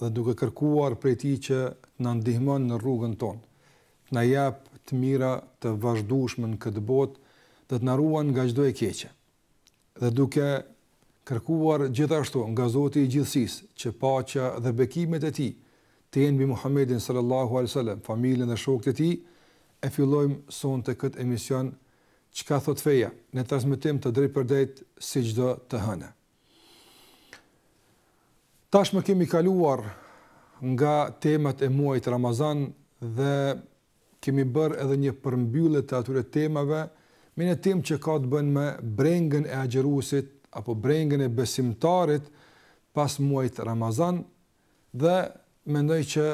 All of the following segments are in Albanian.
dhe duke kërkuar prej Tij që të na ndihmon në rrugën tonë, të na jap të mira të vazhdueshme në këtë botë dhe të na ruan nga çdo e keqe. Dhe duke kërkuar gjithashtu nga Zoti i Gjithësisë që paqja dhe bekimet e Tij të jenë mbi Muhammedin sallallahu alaihi wasallam, familjen dhe shokët e tij, e fillojmë sonte këtë emision Çka thotë feja, në transmetim të drejtpërdrejtë si çdo të hënë. Tashmë kemi kaluar nga temat e muajit Ramazan dhe kemi bërë edhe një përmbyllje të atyre temave me një temë që ka të bëjë me brengën e agjëruesit apo brengën e besimtarit pas muajit Ramazan, dhe mendoj që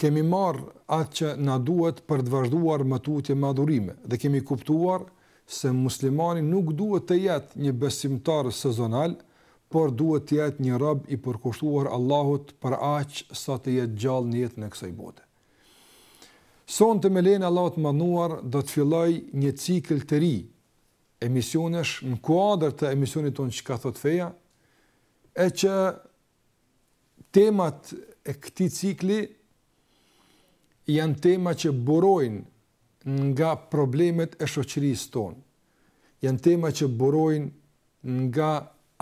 kemi marrë atë që na duhet për të vazhduar më tutje me adhurime dhe kemi kuptuar se muslimani nuk duhet të jetë një besimtar sezonal, por duhet të jetë një rob i përkushtuar Allahut për aq sa të jetë gjallë në jetën e kësaj bote. Sonte me lejen e Allahut menduam që të fillojmë një cikël të ri emisionesh në kuadër të emisionit tonë Çka thotë feja, E që temat e këtij cikli janë tema që burojnë nga problemet e shoqërisë tonë. Janë tema që burojnë nga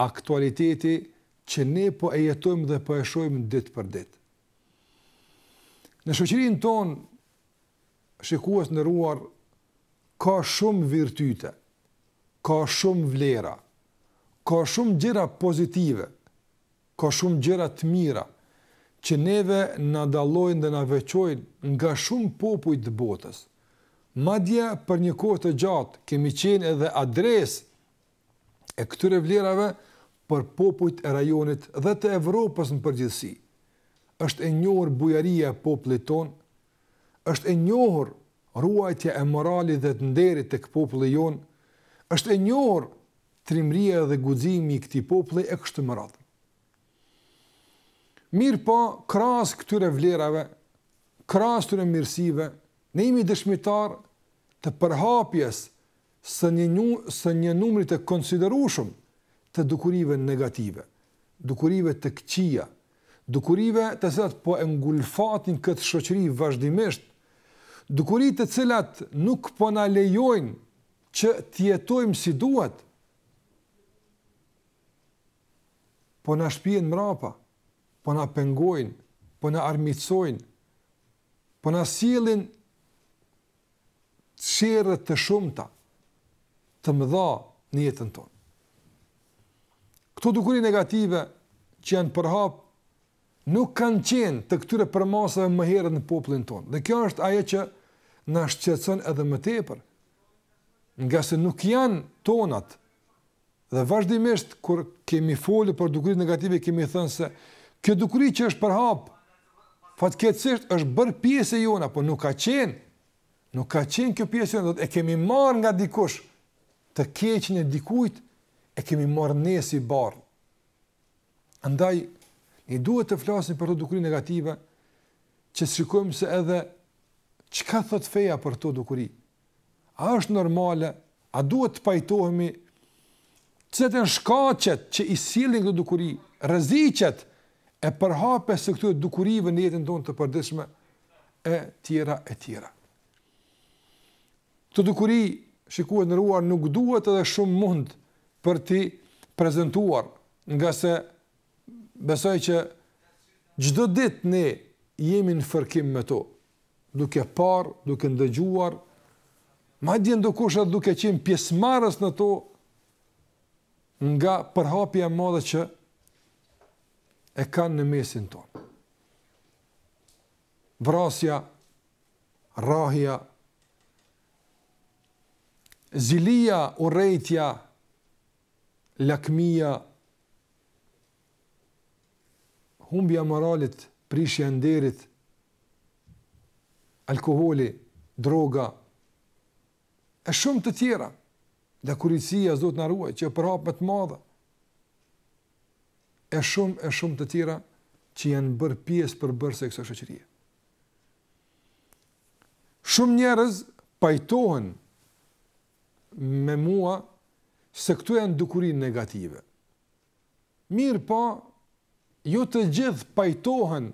aktualiteti që ne po e jetojmë dhe po e shojmë ditë për ditë. Në shoqërinë tonë shikues të nderuar ka shumë virtyte, ka shumë vlera, ka shumë gjëra pozitive, ka shumë gjëra të mira që neve na dallojnë dhe na veçojnë nga shumë popuj të botës. Madje për një kohë të gjatë kemi qenë edhe adresë e këtyre vlerave për popujt e rajonit dhe të Evropës në përgjithësi. Është e njohur bujaria e popullit tonë, Është e njohur ruajtja e moralit dhe të nderit tek populli jonë, është e njohur trimëria dhe guximi i këtij populli e kështu me radhë. Mirëpo, krahas këtyre vlerave, krahas këtyre mirësive, ne jemi dëshmitarë të përhapjes së një numri të konsiderueshëm të dukurive negative, dukurive të këqija, dukurive të cilat po e ngulfatin këtë shoqëri vazhdimisht, dukuri të cilat nuk po na lejojnë që të jetojmë si duhet, po na shpien mrapa, po na pengojnë, po na armiqësojnë, po na sjellin çere të shumta, të mëdha në jetën tonë. Këto dukuri negative që janë përhap, nuk kanë qenë të këtyre përmasëve më herët në popullin tonë. Dhe kjo është ajo që na shqetëson edhe më tepër, ngase nuk janë tonat, Dhe vazhdimisht kur kemi folur për dukuritë negative kemi thënë se kjo dukuri që është përhap fatkeqësisht është bërë pjesë e jona, por nuk ka qenë. Nuk ka qenë kjo pjesë e jona, e kemi marrë nga dikush të keqen e dikujt e kemi marrë ne si barrë. Andaj ne duhet të flasim për këto dukuri negative që shikojmë se edhe çka thotë feja për këto dukuri. A është normale, a duhet të pajtohemi, cilat janë shkaqet që i sjellin këto dukuri, rreziqet e përhapjes së këtyre dukurive në jetën tonë të përditshme e tjera e tjera. Këto dukuri, shikues të nderuar, nuk duhet edhe shumë mund për t'i prezentuar, ngase besoj që çdo ditë ne jemi në fërkim me to, duke parë, duke ndëgjuar, madje ndokush edhe duke qenë pjesëmarrës në to, nga përhapja e madhe që e kanë në mesin tonë. Vrasja, rrahja, zilia, urrejtja, lakmia, humbja e moralit, prishja e nderit, alkooli, droga, e shumë të tjera, lakuriqësia, Zoti na ruajt, që u përhap me të madhe, e shumë, e shumë të tjera, që janë bërë pjesë përbërëse e kësaj shoqërie. Shumë njerëz pajtohen me mua se këto janë dukuri negative, Mirëpo, jo të gjithë pajtohen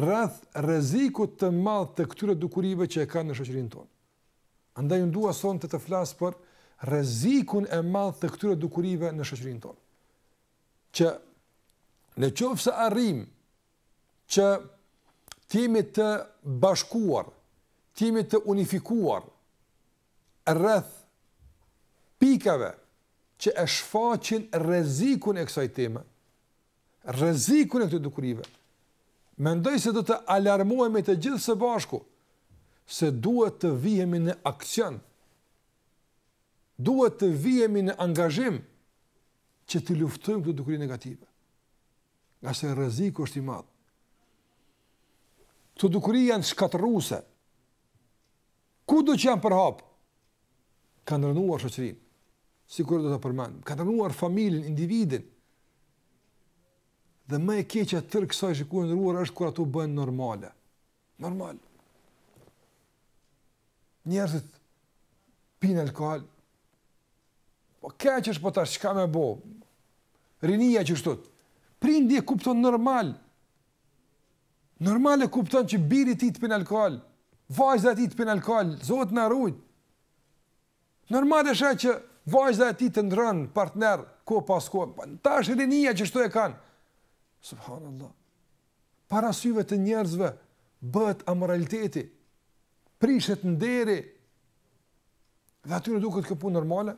rreth rrezikut të madh të këtyre dukurive që e kanë në shoqërinë tonë. Andaj unë dua sonte të flas për rrezikun e madh të këtyre dukurive në shoqërinë tonë. Që në qoftë se arrijmë që të jemi të bashkuar, të jemi të unifikuar rreth pikave që e shfaqin rrezikun e kësaj teme, rrezikun e këtyre dukurive. Mendoj se do të alarmohemi të gjithë së bashku se duhet të vihemi në aksion. Duhet të vihemi në angazhim që t'i luftojmë këto dukuri negative. Ngase rreziku është i madh. Këto dukuri janë shkatërruese. Kudo që janë përhapë, kanë rrënuar shoqërinë, sikur do ta përmendim, kanë rrënuar familjen, individin, dhe më e keqja e tërë kësaj shikues të nderuar është kur ato bëhen normale. Normal. Njerëzit pinë alkohol, po keq është po tash çka me bo, rinia kështu, prindi e kupton normal, Normal e kupton që biri i tij të pin alkohol, vajza e tij të pin alkohol, Zoti na rujt. Normal është ajo që vajza e tij të ndrron partner kohë pas kohe. Po, tash rinia kështu e kanë. Subhanallah. Para syve të njerëzve bëhet amoraliteti. Prishet nderi. Dhe atyre u duket kjo punë normale.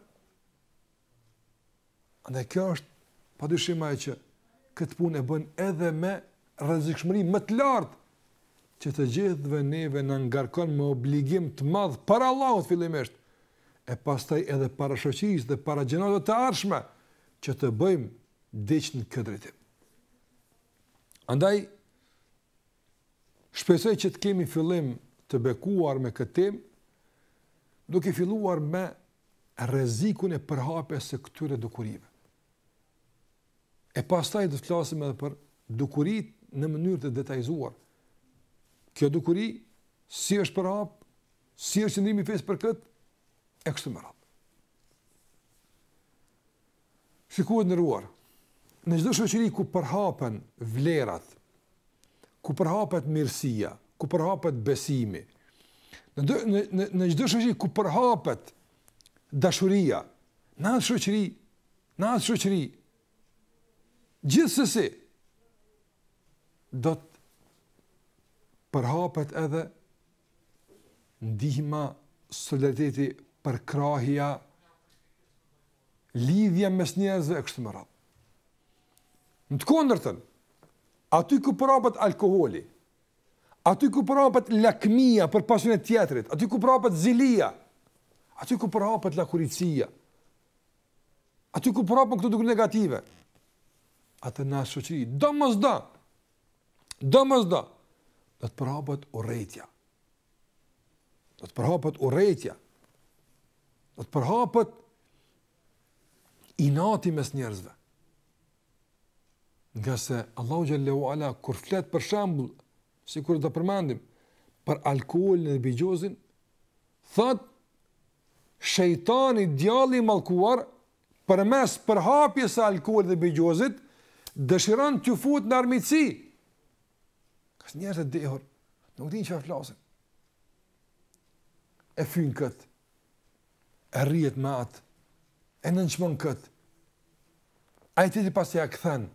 Andaj kjo është pa dyshim ajo që këtë punë e bën edhe me rrezikshmëri më të lartë që të gjithëve neve na ngarkon me obligim të madh para Allahut fillimisht e pastaj edhe para shoqërisë dhe para gjeneratave të ardhshme që të bëjmë diç në këtë drejtim. Andaj shpresoj që të kemi fillim të bekuar me këtë temë duke filluar me rrezikun e përhapjes së këtyre dukurive. E pastaj do të flasim edhe për dukuritë në mënyrë të detajzuar. Kjo dukuri si është përhap, si është qëndrimi i fesë për këtë e kështu me radhë. Shikues të nderuar, në çdo shoqëri ku përhapen vlerat, ku përhapet mirësia, ku përhapet besimi, në në në në çdo shoqëri ku përhapet dashuria, në atë shoqëri, në atë shoqëri gjithsesi do të përhapet edhe ndihma solidariteti përkrahja lidhja mes njerëzve e kështu me radhë. Në të kundërtën, aty ku përhapet alkooli, aty ku përhapet lakmia për pasurinë e tjetrit, aty ku përhapet zilia, aty ku përhapet lakuriqësia, aty ku përhapen këto dukuri negative, atëherë në atë shoqëri, domosdo, Domosdo, do të përhapet urrejtja. Do të përhapet urrejtja. Do të përhapet inati mes njerëzve. Ngase Allahu Xhel-le ue Ala, kur flet për shembull, sikur e përmendëm, për alkoholin dhe bixhozin, thotë, shejtani djalli i mallkuar, përmes përhapjes së alkoolit dhe bixhozit, dëshiron t'ju futë në armiqësi. Kur njerëzit e dehur, nuk dinë çka flasin. E fyen këtë, e rrihet me atë, e nënçmon këtë, ai tjetri pas ia kthen,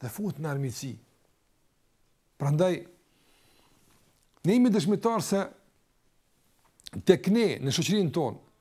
dhe futen në armiqësi. Prandaj, ne jemi dëshmitarë se tek ne në shoqërinë tonë,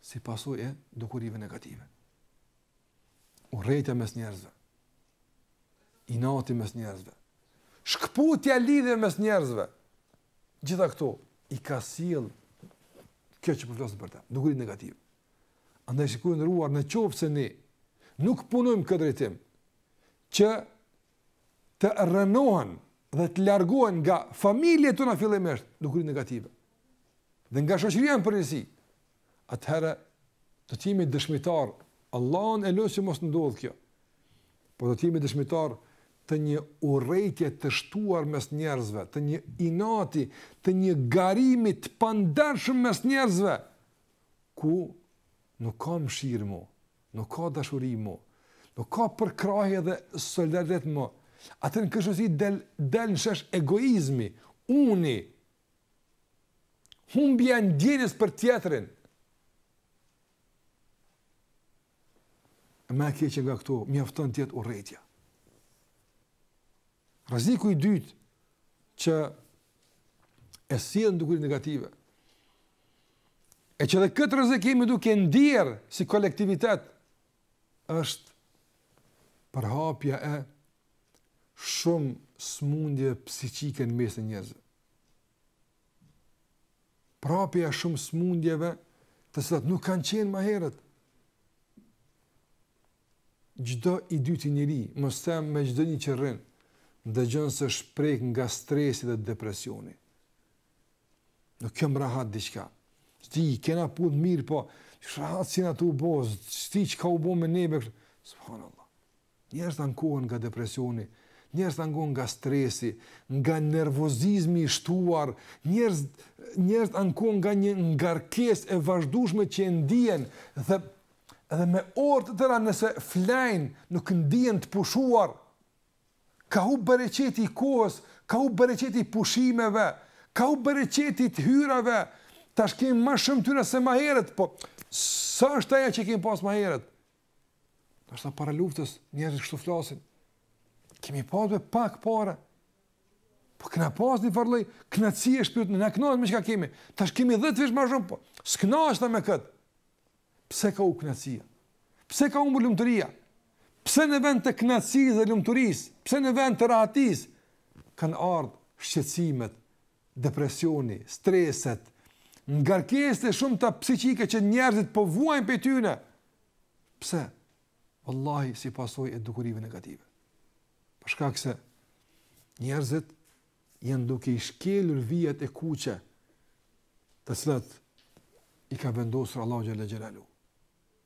si pasojë e dukurive negative. Urrejtja mes njerëzve, inati mes njerëzve, shkëputja e lidhjeve mes njerëzve, gjitha këto i ka sjellë kjo që po flasim për ta, dukuritë negative. Andaj shikues të nderuar, në qoftë se ne nuk punojmë në këtë drejtim, që të rrënohen dhe të largohen nga familjet tona fillimisht dukuritë negative. dhe nga shoqëria në përgjithësi, atëherë do të jemi dëshmitarë, Allahun e lus që mos të ndodhë kjo, por do të jemi dëshmitarë të një urrejtje të shtuar mes njerëzve, të një inati, të një garimi të pandershëm mes njerëzve, ku nuk ka mëshirë mo, nuk ka dashuri mo, nuk ka përkrahje dhe solidaritet mo, atëherë kështu që del, del në shesh egoizmi, uni, Humbja e ndjenjës për tjetrin. E më e keqja nga këto, mjafton të jetë urrejtja. Rreziku i dytë që e sjellin dukuritë negative. E që edhe këtë rrezik jemi duke e ndier si kolektivitet është përhapja e shumë smundjeve psiqike në mes të njerëzve. Përhapja e shumë smundjeve të cilat nuk kanë qenë më herët. Çdo i dyti njeri, mos them me çdo një që rrin, dëgjon se është prek nga stresi dhe depresioni. Nuk jam rahat diçka. S'di, i kena punët mirë, po, rahat s'jena tu u bo, s'di çka u bo me neve, kështu. Subhanallah. Njerëzit ankohen nga depresioni, njerëzit ankohen nga stresi, nga nervozizmi i shtuar, njerëz, njerëzit ankohen nga një ngarkesë e vazhdueshme që e ndiejnë dhe, dhe me orë të tëra nëse flejnë, nuk ndihen të pushuar, Ka hup bereqeti i kohës, ka hup bereqeti i pushimeve, ka hup bereqeti i të hyrave, tash kemi ma shumë të hyra se ma heret, po s'është aja që kemi pas ma heret? Ndoshta para luftës, njerëzit kështu flasin, kemi pas ma pak pare, po kena pas një farloj, kënaqësie shpirti, u kënaq me çka kemi, tash kemi dhjetëfish ma shumë, po s'kënaqesh tash me këtë, Pse ka hup knaqësia? Pse ka humbur lumturia? Pse në vend të kënaqësisë dhe lumturisë, pse në vend të rahatisë kanë ardh shqetësimet, depresioni, streset, ngarkesat e shumta psiqike që njerëzit po vuajnë prej tyne? Pse? Vallahi si pasojë e dukurive negative. Për shkak se njerëzit janë duke i shkelur vijat e kuqe të cilat i ka vendosur Allahu xhele xhelaluhu.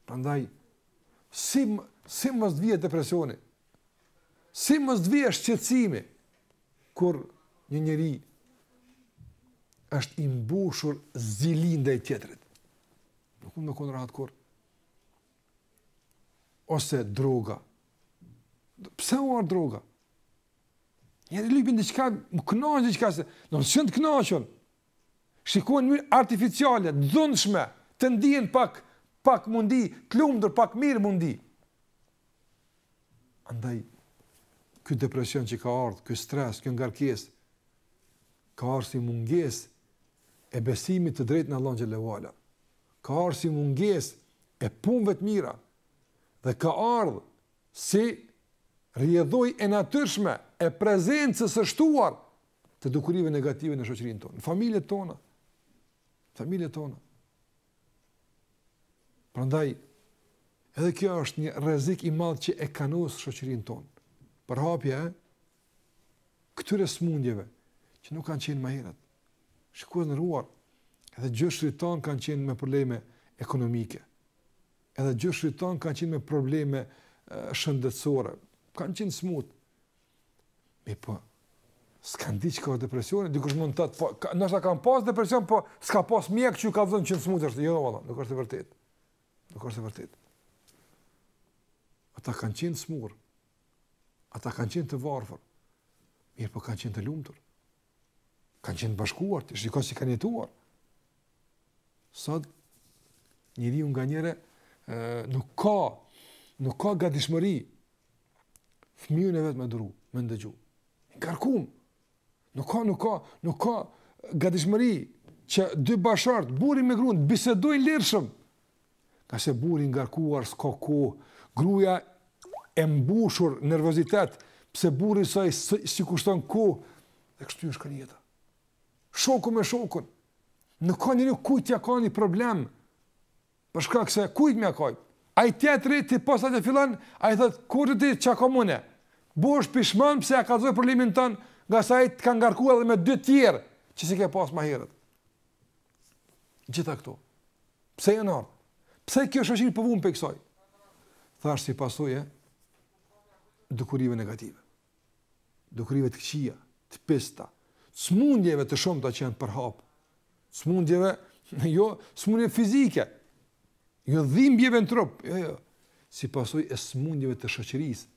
Prandaj si si mos vije depresioni? Si mos vije shqetësimi kur një njeri është i mbushur zili ndaj tjetrit? Nuk mund të kanë rahat kur ose droga. Pse u droga? Një të lipin diçka, më kënaqë diçka se, nuk janë të kënaqun. Shikojnë në mënyrë artificiale, dhunshme, të ndihen pak pak mundi, të lumtur, pak mirë mundi. Andaj ky depresion që ka ardh, ky stres, kjo ngarkesë ka ardh si mungesë e besimit të drejtë në Allahun xhele ue ala. Ka ardh si mungesë e punëve të mira dhe ka ardh si rrjedhojë e natyrshme e prezencës së shtuar të dukurive negative në shoqërinë tonë, në familjet tona. Familjet tona. Prandaj edhe kjo është një rrezik i madh që e kanos shoqërinë tonë. Përhapja e këtyre smundjeve që nuk kanë qenë më herët. Shikoni të nderuar, edhe gjyshërit tanë kanë qenë me probleme ekonomike. Edhe gjyshërit tanë kanë qenë me probleme shëndetësore, kanë qenë smut. Mirëpo, s'kanë di çka depresioni, dikush mund të thotë po, ka, ndoshta kanë pas depresion, po s'ka pas mjek që ju ka thënë qenke smut, jo, vallahi, nuk është e vërtetë. Nuk është e vërtetë. Ata kanë qenë smur, ata kanë qenë të varfër, mirëpo kanë qenë të lumtur. Kanë qenë të bashkuar, të shikon si kanë jetuar. Sot, njeriu nganjëherë, nuk ka, nuk ka gatishmëri fëmijën e vet me duru, me ndëgju. Në karkum, nuk ka, nuk ka, nuk ka gatishmëri që dy bashkëshortë, burri me grun, bisedojnë lirshëm, Ngase burri ngarkuar s'ka kohë, gruaja e mbushur nervozitet, pse burri saj s'i kushton kohë, dhe kështu është kah jeta. Shoku me shokun, nuk ka kujt ja qajë një problem, për shkak se kujt me ja qa, ai tjetri ti posa të fillon, ai thotë, kur ta dish çka kom une, bohesh pishman pse ja kallzove problemin tan, ngase ai të ka ngarkuar edhe me dy tjerë, që s'i ke pas ma herët. Gjitha kto. Pse janë ardhë? Pse kjo shoqëri po vun prej ksaj? Thashë si pasojë e dukurive negative. Dukurive të këqia, të pista, smundjeve të shumta që janë përhapë. Smundjeve, jo, smundjeve fizike, jo dhimbjeve në trup, jo, jo. Si pasojë e smundjeve të shoqërisë,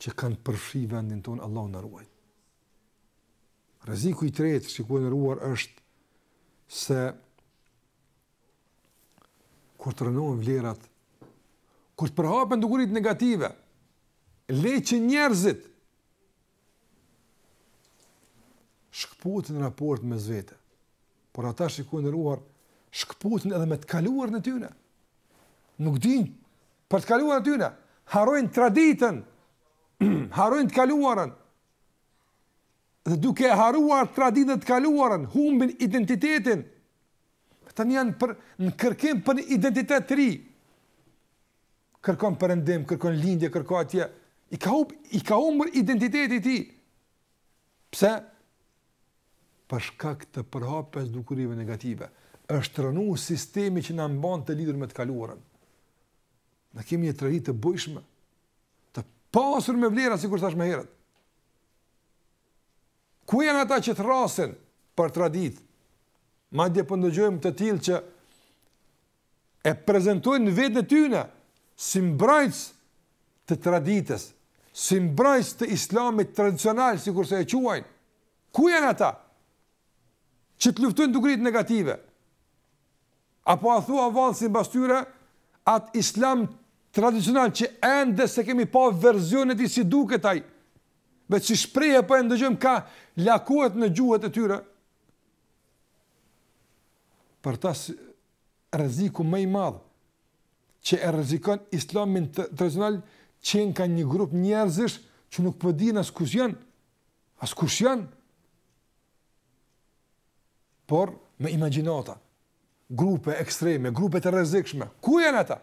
që kanë përfshi vendin tonë, Allahu na ruajtë. Rreziku i tretë, shikues i nderuar, është se kur të rrënohen vlerat, kur të përhapen dukuritë negative, le që njerëzit shkëputin raportet mes vete, por ata shikues i nderuar, shkëputin edhe me të kaluarën e tyne, nuk dinë për të kaluarën e tyne, harrojnë traditën, harrojnë të kaluarën, dhe duke e harruar traditën e të kaluarën, humbin identitetin. Tani janë për, në kërkim për një identitet të ri. Kërkon perëndim, kërkon lindje, kërkon atje. I ka, humb, i ka humbur identiteti i tij. Pse? Për shkak të përhapjes dukurive negative. është rrënu sistemi që na mban të lidur me të kaluarën. Ne kemi një traditë të bujshme, të pasur me vlera, sikur thashë më herët. Ku janë ata që thërrasin për traditë? Madje po ndëgjojmë të tillë që e prezentojnë veten e tyne si mbrojtës të traditës, si mbrojtës të islamit tradicional, sikurse e quajnë. Ku janë ata që të luftojnë dukuritë negative? Apo a thua vallë simbas tyre atë islam tradicional që ende s'e kemi pa versionin e tij si duket ai, veç si shprehje po e ndëgjojmë kah lakohet në gjuhët e tyre. Për ta rreziku më i madh që e rrezikon islamin tradicional qenka një grup njerëzish që nuk po dinë as kush janë, as kush janë. por me imagjinata. Grupe ekstreme, grupe të rrezikshme. Ku janë ata?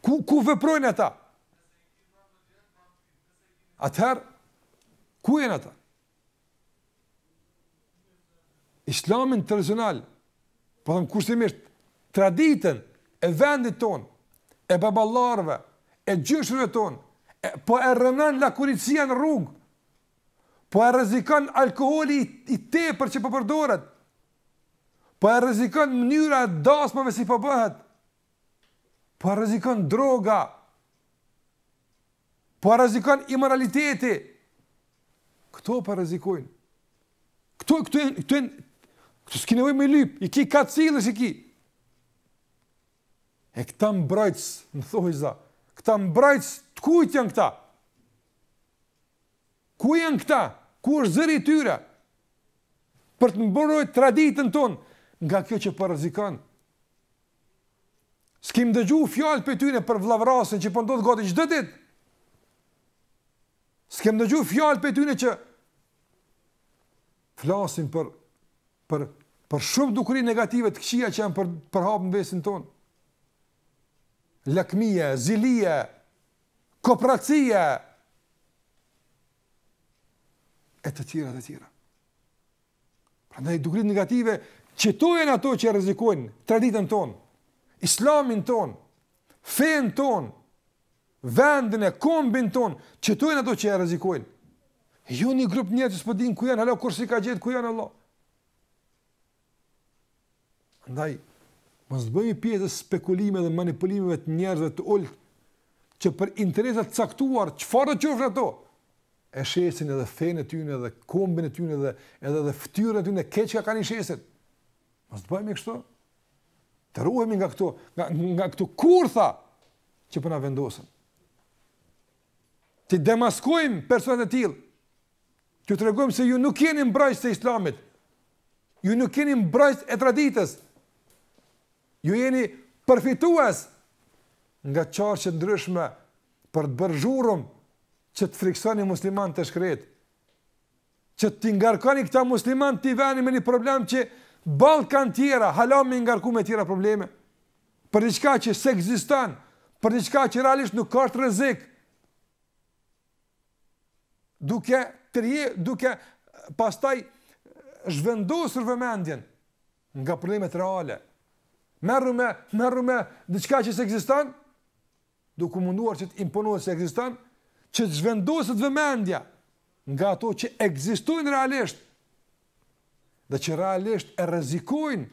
Ku ku veprojnë ata? Atëherë ku janë ata? Islamin tradicional, po them kushtimisht traditën e vendit tonë, e baballarëve, e gjyshërve tonë, e, po e rrënon lakuriqësia në rrugë. Po e rrezikon alkooli i tepërt që po përdoret. Po e rrezikon mënyra e dasmave si po bëhet. Po e rrezikon droga. Po e rrezikon imoraliteti. Kto po e rrezikojnë. Kto këtu këtu këtu s'ki nevojë me i lyp, i ki, ka sillesh i ki. E këta mbrojtës, më thoi za, këta mbrojtës, të kujtë janë këta? Ku janë këta? Ku është zëri i tyre? Për të mbrojtur traditën tonë nga kjo që po rrezikon. S'kem dëgju fjalë pej tyne për vllavrasjen që po ndodh gati çdo ditë. S'kem dëgju fjalë pej tyne që flasin për për për shumë dukuri negative të këqija që janë përhap n'mesin ton. Lakmia, zilia, koprracia, e të tjera të tjera. Prandaj dukuritë negative, qeto janë ato që e rrezikojnë traditën tonë, islamin tonë, fenë tonë, vendin e kombin tonë, qeto janë ato që e rrezikojnë. Jo një grup njerëzve s'po dimë ku janë, hala kurrkush s'i ka gjetë ku janë hala. Ndaj, mos të bëhemi pjesë e spekulimeve dhe manipulimeve të njerëzve të ultë, që për interesa të caktuara, çfarëdo qofshin ato, e shesin edhe fenë e tyne, edhe kombin e tyne, edhe, edhe, edhe ftyrën e tyne, krejt çka kanë i shesin. Mos të bëhemi kështu. Të ruhemi nga këto, nga, nga këto kurtha që po na vendosen. T'i demaskojmë personat e tillë, T'ju tregojmë se ju nuk jeni mbrojtës të islamit, ju nuk jeni mbrojtës e traditës, ju jeni përfitues nga qarqe t'ndryshme për të bërë zhurmë që t'i friksoni muslimanët e shkret, që t'i ngarkoni këta musliman t'i veni me një problem që boll kanë tjera, hala me i ngarku me tjera probleme, për diçka që s'ekziston, për diçka që realisht nuk asht rrezik, duke tërje, duke pastaj zhvendosur vëmendjen nga problemet reale. Merru me, merru me diçka që s'ekziston, duke munduar që të imponohet se ekziston, që të zhvendoset vëmendja nga ato që ekzistojnë realisht dhe që realisht e rrezikojnë,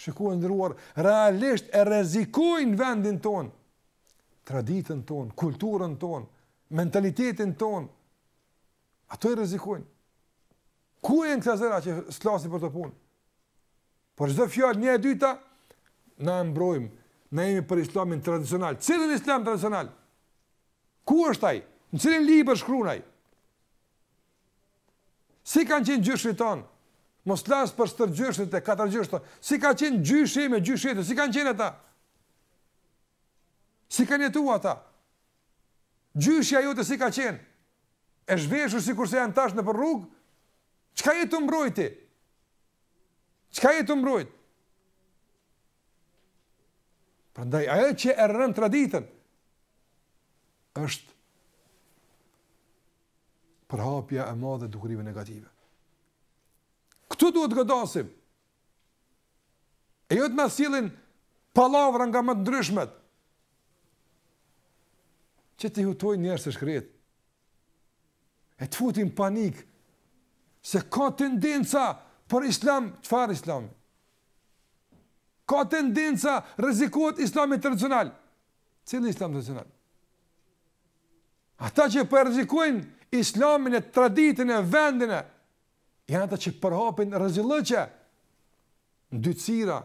shikues t'nderuar, realisht e rrezikojnë vendin ton, traditën ton, kulturën ton, Mentalitetin tonë, ato e rrezikojnë. Ku janë këta zëra që s'flasin për këtë punë? Por çdo fjalë e dyta na e mbrojmë, na jemi për islamin tradicional. Cilin islam tradicional? Ku është ai? Në cilin libër shkruan ai? Si kanë qenë gjyshit tonë? Mos t'flas për stërgjyshit e katragjyshit tanë. Si ka qenë gjyshi me gjyshen, si kanë qenë ata? Si kanë jetu ata? Gjyshja jote si ka qenë? E zhveshur sikurse janë tash nëpër rrugë? Çka je tu mbrojt ti? Çka je tu mbrojt? Prandaj, ajo që e rrënon traditën, është përhapja e madhe e dukurive negative. Këtu duhet të godasim, E jo të na sjellin pallavra nga më të ndryshmet. Që t'i hutojnë njerëzit e shkretë. E të futin panik se ka tendenca për islam, çfarë islami? Ka tendenca rrezikohet islami tradicional. Cili islam tradicional? Ata që po e rrezikojnë islamin e traditën e vendin e janë ata që përhapin rezillëqe, ndyrësira,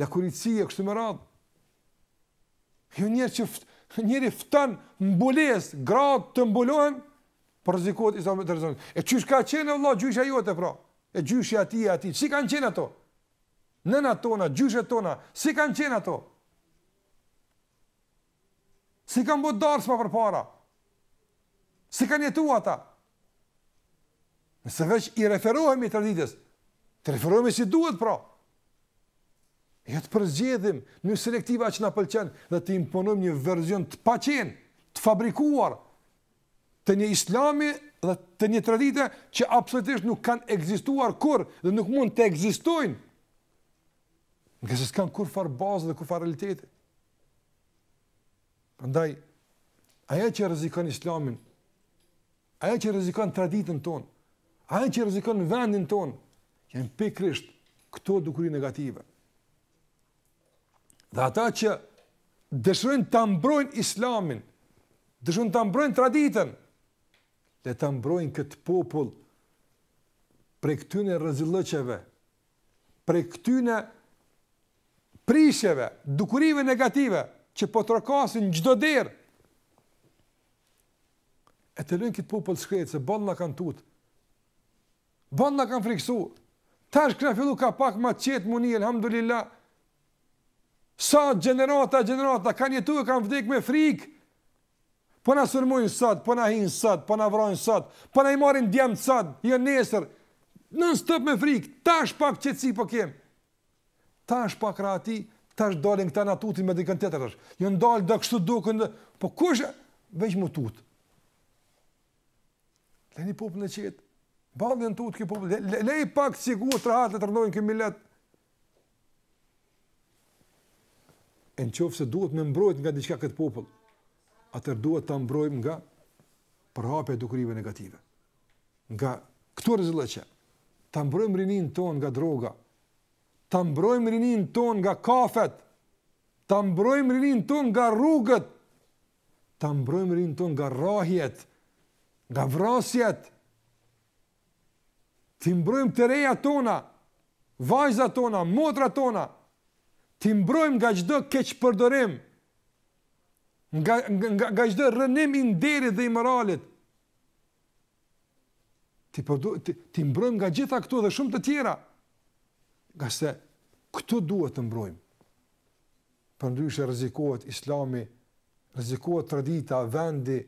lakuriqësi e kështu me radhë. Jo njeri që ft, njeri fton n'mbulesë, gratë të mbulohen, po rrezikohet islami, rrezikohet. E qysh ka qenë, vlla, gjyshja jote, pra? E gjyshja e atij e atij, si kanë qenë ato? Nënat tona, gjyshet tona, si kanë qenë ato? Si kanë bo darsma përpara? Si kanë jetu ata? Nëse veç i referohemi traditës, t'i referohemi si duhet pra. E të përzgjedhim në selektiv atë që na pëlqen dhe të imponim një verzion të paqenë, të fabrikuar, të një islami dhe të një tradite që absolutisht nuk kanë ekzistuar kurrë dhe nuk mund të ekzistojnë. Ngase s'kanë kurrfarë baze dhe kurrfarë realiteti. Prandaj ajo që rrezikon Islamin, ajo që rrezikon traditën tonë, ajo që rrezikon vendin tonë, janë pikërisht këto dukuri negative. Dhe ata që dëshirojnë ta mbrojnë Islamin, dëshirojnë ta mbrojnë traditën, le ta mbrojnë këtë popull prej këtyre rezillëqeve, prej këtyre prishjeve, dukurive negative që po trokasin çdo derë. E të lënë këtë popull t'shkretë, se boll na kanë tutë. Boll na kanë friksu. Tash kena fillu ka pak ma t'qetë me u ni, elhamdulillah. Sa gjenerata, gjenerata, kanë jetu e kanë vdekë me frikë. Po na sulmojnë sot, po na hinë sot, po na vrajnë sot, po na i marrin djemtë sot, jo nesër. Non stop me frikë, tash pak qetësi po kemë. Tash pak rehati, tash dalin këta na tusin me dikën tjetër tash. Jo ndal de kështu duken, po kush veç me tut. Leni popullin e qetë. Boll ën tut ky popull. Le, le, pak sigurt rahat të rrnojë ky millet. E në qoftë se duhet me mbrojt nga diçka këtë popull, atëherë duhet ta mbrojmë nga përhapja e dukurive negative. Nga këto rezillëqe, ta mbrojmë rininë tonë nga droga, ta mbrojmë rininë tonë nga kafet, ta mbrojmë rininë tonë nga rrugët, ta mbrojmë rininë tonë nga rrahjet, nga vrasjet, t'i mbrojmë të rejat tona, vajzat tona, motrat tona, t'i mbrojmë nga çdo keqpërdorim, nga, nga, nga çdo rrënim i nderit dhe i moralit, T'i, po do t'i, t'i mbrojmë nga gjitha këto dhe shumë të tjera. Ngase këto duhet t'i mbrojmë. Përndryshe rrezikohet Islami, rrezikohet tradita, vendi,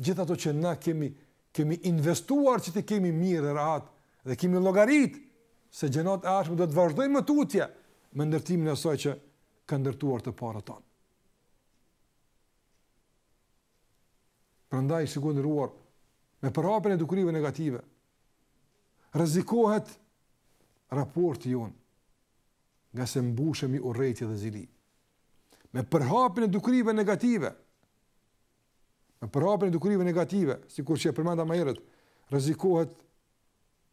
gjithë ato që na kemi kemi investuar që t'i kemi mirë dhe rahat dhe kemi llogarit se gjeneratat e ardhshme do të vazhdojnë më tutje me ndërtimin e asaj që kanë ndërtuar të parët tanë. Prandaj shumë të nderuar me përhapjen e dukurive negative rrezikohet raporti jonë ngase mbushemi urrejtje dhe zili. Me përhapjen e dukurive negative, me përhapjen e dukurive negative, sikur që e përmenda ma herët, rrezikohet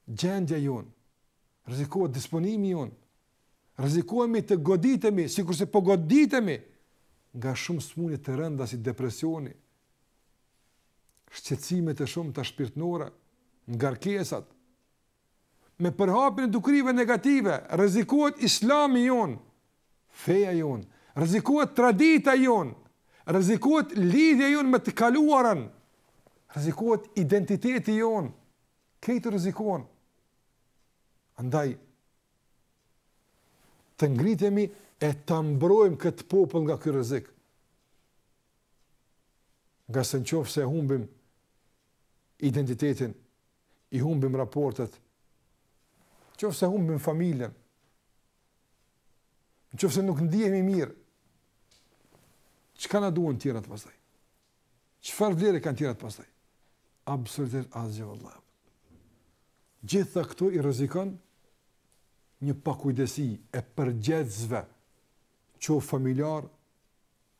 gjendja jonë, rrezikohet disponimi jonë, Rrezikohemi të goditemi, sikurse po goditemi nga shumë sëmundje të rënda si depresioni, shqetësimet e shumta shpirtnore, ngarkesat. Me përhapjen e dukurive negative rrezikohet Islami jonë, feja jonë, rrezikohet tradita jonë, rrezikohet lidhja jonë me të kaluarën, rrezikohet identiteti jonë. Krejt rrezikohen. Andaj të ngritemi e ta mbrojmë këtë popull nga ky rrezik. Ngase në qoftë se humbim identitetin, i humbim raportet, në qoftë se humbim familjen, në qoftë se nuk ndihemi mirë, çka na duhen tjerat pastaj? Çfarë vlere kanë tjerat pastaj? Absolutisht asgjë vallahi. Gjitha këto i rrezikon një pakujdesi e përgjegjësve, qoftë familjar,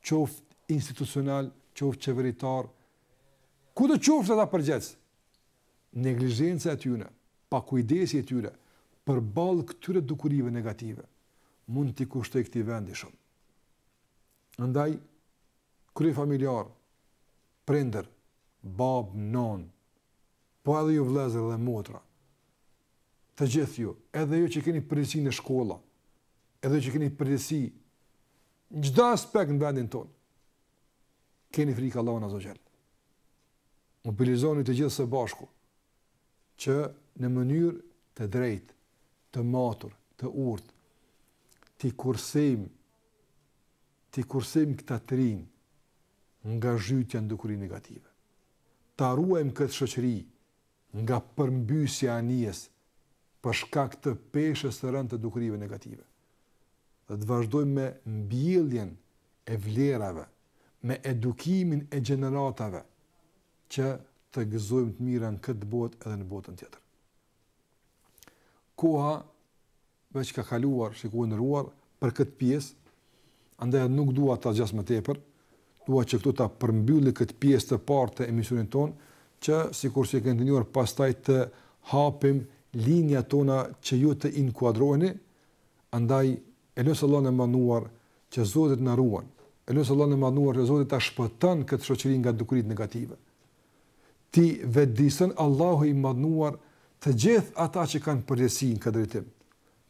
qoftë institucional, qoftë qeveritar, kudo qofshin ata përgjegjës? Neglizhenca e tyre, pakujdesia e tyre përballë këtyre dukurive negative mund t'i kushtojë këtij vendi shumë. Andaj, kryefamiljarë, prindër, babë, nënë, po edhe ju vëllezër dhe motra, të gjithë ju, edhe ju që keni përgjegjësi në shkolla, edhe ju që keni përgjegjësi në çdo aspekt në vendin tonë, keni frikë Allahun Azze ve Xhel. Mobilizoni të gjithë së bashku, që në mënyrë të drejtë, të matur, të urtë, t'i kursejmë t'i kursejmë këta të rinj nga zhytja në dukuri negative, ta ruajmë këtë shoqëri nga përmbysja e anijes për shkak të peshës së rëndë të dukurive negative dhe të vazhdojmë me mbjelljen e vlerave, me edukimin e gjeneratave që të gëzojmë të mira në këtë botë edhe në botën tjetër. Koha veç ka kaluar, shikues të nderuar, për këtë pjesë, andaj nuk dua ta zgjas më tepër, dua që këtu ta përmbylli këtë pjesë të parë të emisionit tonë, që sikur si e keni dëgjuar pastaj të hapim linjat tona që ju të inkuadroheni, andaj e lus Allahun e Madhnuar që Zoti të na ruan, e lus Allahun e Madhnuar që Zoti ta shpëton këtë shoqëri nga dukuritë negative. T'i vetëdijeson Allahu i Madhnuar të gjithë ata që kanë përgjegjësi në këtë drejtim,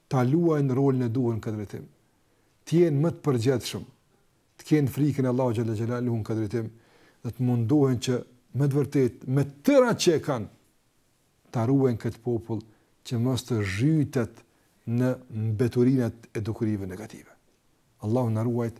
ta luajnë rolin e duhur në këtë drejtim, të jenë më të përgjegjshëm, të kenë frikën e Allahut xhelle xhelaluhu në këtë drejtim dhe të mundohen që me të vërtetë me tërë atë që e kanë ta ruajnë këtë popull që mos të zhytet në mbeturinat e dukurive negative. Allahu na ruajt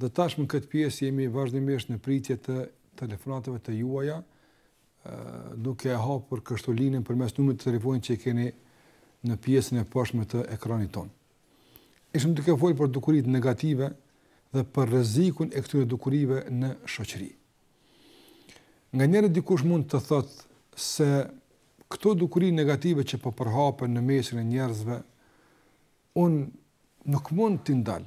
Dhe tash në këtë pjesë jemi vazhdimisht në pritje të telefonatëve të juaja, duke e hapur kështu linën përmes numrit të telefonit që keni në pjesën e poshtme të ekranit tonë. Ishim duke folur për dukuritë negative dhe për rrezikun e këtyre dukurive në shoqëri. Nganjëherë dikush mund të thotë se këto dukuri negative që po përhapen në mesin e njerëzve unë nuk mund t'i ndal.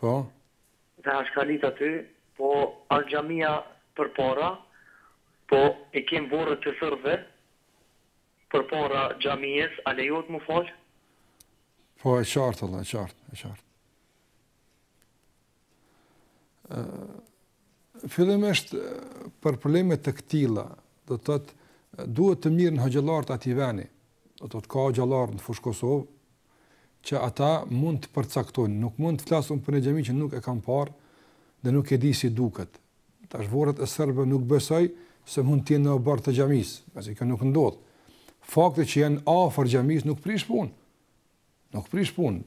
Po. Dhe ka qëllu aty, po asht xhamia përpara, po i kem vorret e serbve përpara xhamies, a lejohet mu fal? Po e qartë valla, e qartë, e qartë. Ë fillimisht për probleme të këtilla, do të thotë duhet të mirren hoxhallarët e atij veni, do të thotë ka hoxhallarë në Fushë Kosovë, që ata mund të përcaktojnë, nuk mund të flas unë për një xhami që nuk e kam parë dhe nuk e di si duket. Tash vorret e serbëve nuk besoj se mund të jenë në oborr të xhamisë, pasi kjo nuk ndodh. Fakti që janë afër xhamisë nuk prish punë. Nuk prish punë.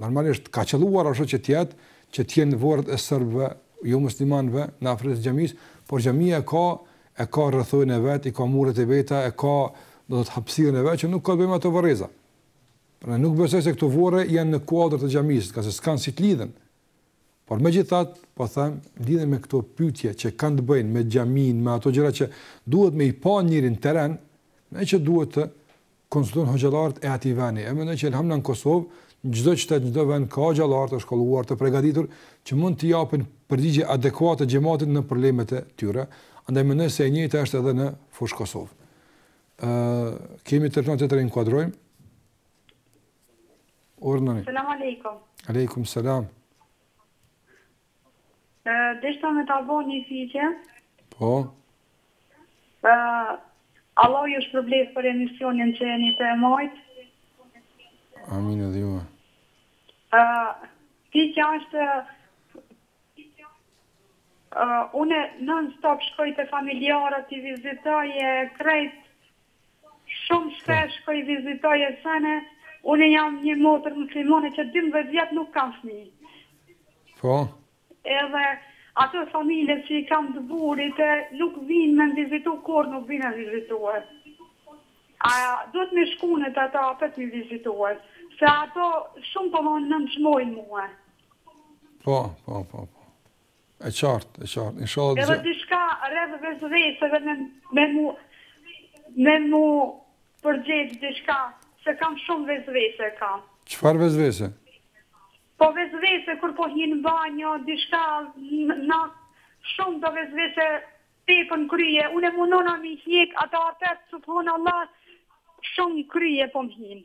Normalisht ka qëlluar ashtu që të jetë që të jenë vorët e serbëve, jomuslimanëve në afërsi të xhamisë, por xhamia ka e ka rrethojën e vet, i ka muret e veta, e ka do të hapësirën e vet që nuk ka të bëjë me ato vorreza. Pra nuk besoj se këto vorre janë në kuadër të xhamisë, ka se s'kan si të lidhen. Por megjithatë, po them, lidhur me këto pyetje që kanë të bëjnë me xhamin, me ato gjëra që duhet me i pa njeri n'teren, mendoj që duhet të konsultohen hoxhallarët e atij vendi. E mendoj që elhamdullah në Kosovë, në çdo qytet, në çdo vend ka hoxhallarë të shkolluar, të pregatitur që mund t'i japin përgjigje adekuate xhematit në problemet e tyre. Andaj mendoj se e njëjta është edhe në Fushë Kosovë. Ë kemi telefonat tjetër e inkuadrojmë. Urdhëroni. Selam aleikum. Aleikum selam. Deshta me ta bo një pyetje. Po. Ë Allahu ju shpërbleftë për emisionin që jeni tu e majtë. Amin edhe juve. Ë pyetja është Uh, une non stop shkoj te familjarët, i vizitoj e krejt Shumë shpesh shkoj i vizitoj e sene, unë jam një motër muslimane që dymbëdhjetë vjet nuk kam fëmijë. Po. Edhe ato familje që i kam të burrit e nuk vijnë me më vizitu kurrë nuk vijnë me vizitue. A duhet me shku une te ata apet me i vizitue. Se ato shumë po më nënçmojnë mue. Po, po, po, po. E qartë, e qartë. Inshallah dëgjoj. Edhe diçka rreth vesveseve edhe me me mu me mu përgjigj diçka, se kam shumë vesvese e kam. Çfarë vesvese? Po vesvese kur po hi në banjo, diçka na shumë do vesvese tepër në krye, unë e munona me i hjek ato ata subhanallah shumë krye po më hinë.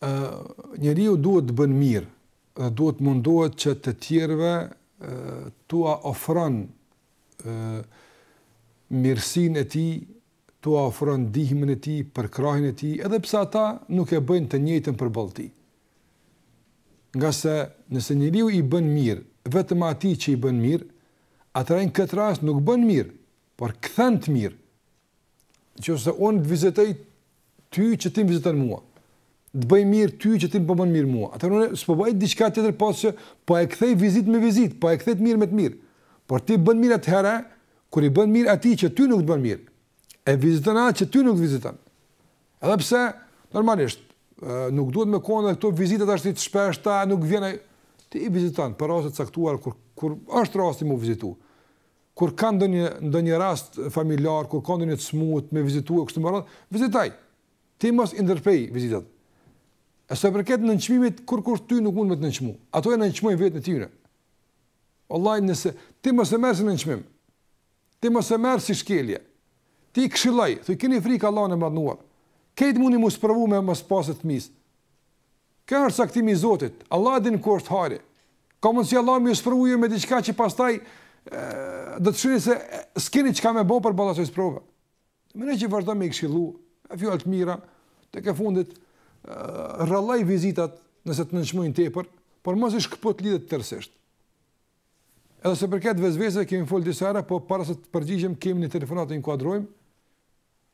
Ë njeriu duhet të bën mirë dhe duhet të mundohet që të tjerëve tua ofron ë mirësinë e tij, tua ofron ndihmën e tij, përkrahjen e tij, edhe pse ata nuk e bëjnë të njëjtën përballë tij. Ngase nëse njeriu i bën mirë vetëm atij që i bën mirë, atëherë në këtë rast nuk bën mirë, por kthen të mirë. Nëse unë të vizitoj ty që ti më viziton mua. Të bëj mirë ty që ti më bën mirë mua. Atëherë unë s'po bëj diçka tjetër përveç që po e kthej vizitë me vizitë, po e kthej të mirë me të mirë. Por ti bën mirë atëherë kur i bën mirë atij që ty nuk të bën mirë. E viziton atë që ty nuk të viziton. Edhe pse normalisht nuk duhet me kon këto vizita tash të shpeshta nuk vjen ai ti i viziton për raste të caktuara kur kur është rasti me vizitu. Kur ka ndonjë ndonjë rast familjar, kur ka ndonjë të smut, me vizitue kështu më radh, vizitaj. Ti mos i ndërprej vizitat. E sa përket nënçmimit, kurkush ty nuk mund me të nënçmu. Ato e nënçmojnë veten e tyre. Wallahi nëse ti mos e merr si nënçmim. Ti mos e merr si shkelje. Ti këshilloji, thuj keni frikë Allahun e madhëruar. Këtë mundi me u sprovu me mos pasë fëmijë. Kjo është caktim i Zotit, Allah e din ku është hajri. Ka mundësi Allah me ju sprovu ju me diçka që pastaj do të shihni se s'keni çka me bë përballë asoj sprove. Mirëpo vazhdo me i këshillu, me fjalë të mira, tekefundit rralloji vizitat nëse të nënçmojnë tepër, por mos i shkëput lidhjet tërësisht. Edhe sa i përket vesveseve kemi fol disa herë, po para se të përgjigjem kemi një telefonat të inkuadrojmë.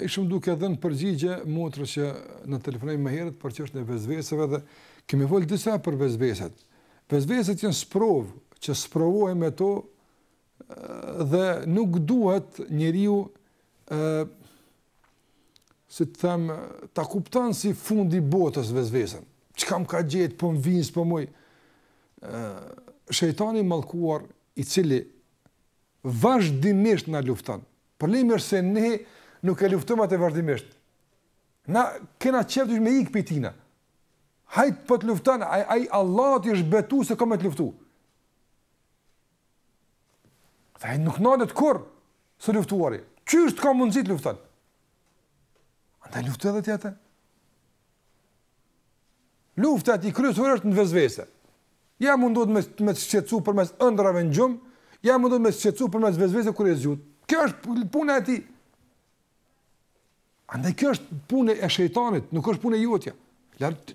Ishim duke dhënë përgjigje motrës që na telefonoi më herët për çështjen e vesveseve dhe kemi folur disa për vesveset. Vesveset janë sprovë që sprovohen me to dhe nuk duhet njeriu ë si të them ta kupton si fundi i botës vesvesen. Çka më ka gjetë, po më vijnë s'po muj. ë Shejtani i mallkuar i cili vazhdimisht na lufton, Problemi është se ne nuk e luftojmë atë vazhdimisht. Na kena qef me ik pi tina. Hajt po të lufton, ai ai Allahut i është betu se ka me të luftu. Dhe ai nuk ndalet kurrë së luftuari. Qysh të ka mundësi të lufton. Andaj lufto edhe ti atë. Lufta e tij kryesore është në vezvese. Ja mundohet me të shqetsu përmes ëndrrave në gjumë, ja mundohet me të shqetsu përmes vezveseve kur je zgjut. Kjo është puna e tij. Andaj kjo është puna e shejtanit, nuk është puna e jotja.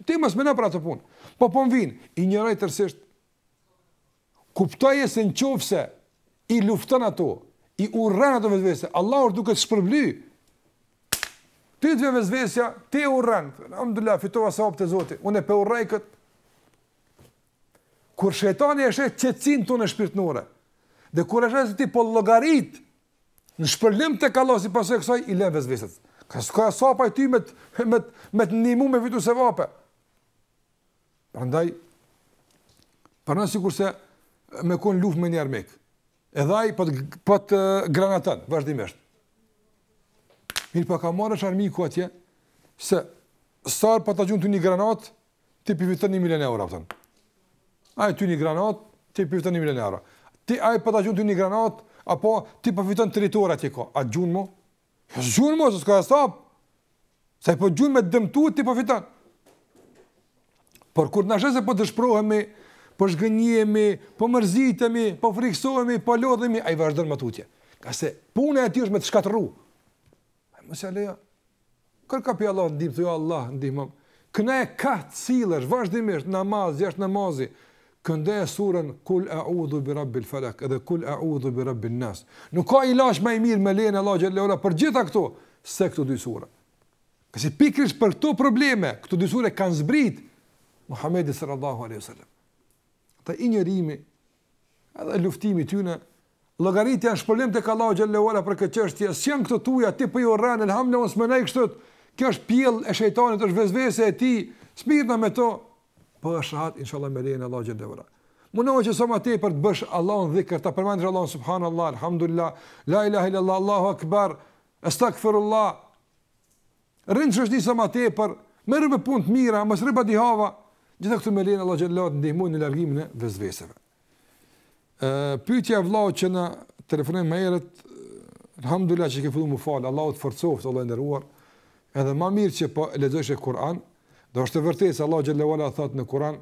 Ti mos meno për atë punë. Po po vin, injoroji tërësisht. Kuptoje se nëqoftëse i lufton ato, i urren ato vezvese, Allahu është duke të shpërbly. Ty t'vjen vezvesja, ti e urren. Alhamdulillah, fitova sevap te Zoti. Unë pe urrej kët. Kur shejtani e sheh qetësinë tënde shpirtënore, dhe kur e sheh se ti po llogarit në shpërblim tek Allahu si pasojë e kësaj i lën vezveset. Se s'ka hesap ai ty me me me të ndihmu me fitu sevape. Prandaj, po sikurse me konë n'luftë me një armik, edhe aj po t', po t'granaton, vazhdimisht. Mirëpo po ka marrë vesh armiku atje, se sa herë po ta gjun ty një granatë, ti po fiton një milion euro, po them. Aj ty një granatë, ti po fiton një milion euro. Ti aj po ta gjun ty një granatë, apo ti po fiton territor atje ka. A gjun mo? S'gjun mo se s'ka hesap. Se ai po gjun me dëmtu, ti po fiton. Por kur na sheh se po dëshprohemi, po zhgënjehemi, po mërzitemi, po friksohemi, po lodhemi, ai vazhdon më tutje. Ka se puna e tij është me të shkatërru. A ti mos ia lejo. Kërko prej Allahut ndihmë, thuaj o Allah, ndihmo. Kënaqë kah të sillesh vazhdimisht namaz, jashtë namazi, këndoje suren kul e'udhu bi rabbil falak dhe kul e'udhu bi rabbin nas. Nuk ka ilaç më i mirë me lejen e Allahut xhallahu ala për të gjitha këto se këto dy sure. Kësi pikërisht për këto probleme, këto dy sure kanë zbrit Muhamedit sallallahu alaihi wasallam. E injorimi Edhe luftimi i tyne, llogarite një shpërblim tek Allahu xhallahu ala për këtë çështje, s'janë këto tuja, ti po i urren, elhamdullahu unë s'mendoj kështu. Kjo është pjell e shejtanit, është vezvese e tij, s'merrna me to. Po jeto rahat inshallah me lejen e Allahu xhallahu ala. Mundohu që sa më tepër të bësh Allahun dhikr, ta përmendësh Allahun subhanallahu, alhamdulillah, la ilaha illallah, Allahu akbar, astaghfirullah. Rri n'shoqni sa më tepër, merru me punë të mira, mos rri badihava. Gjitha këto me lejen Allahu xhallahu të ndihmojnë në largimin e vezveseve. Ë pyetja e vëllait që na telefonoi më herët, alhamdulillah që ke filluar të falesh, Allahu të forcoft, vëlla i nderuar. Edhe më mirë që po lexosh Kur'an, po është e vërtetë se Allahu xhallahu ala thot në Kur'an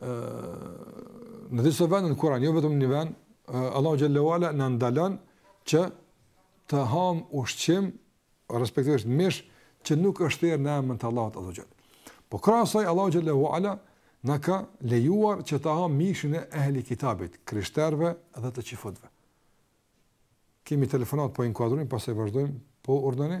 në disa vende në Kur'an, jo vetëm në një vend, Allahu xhallahu ala na ndalon që të ham ushqim, respektivisht mish, që nuk është therr në emër të Allahut azza xhall. Po krahas saj Allahu xhallahu ala na ka lejuar që të ham mishin e ehli kitabit, krishterëve dhe të çifutëve. Kemi telefonatë po e inkuadrojmë, pastaj vazhdojmë, po urdhëni.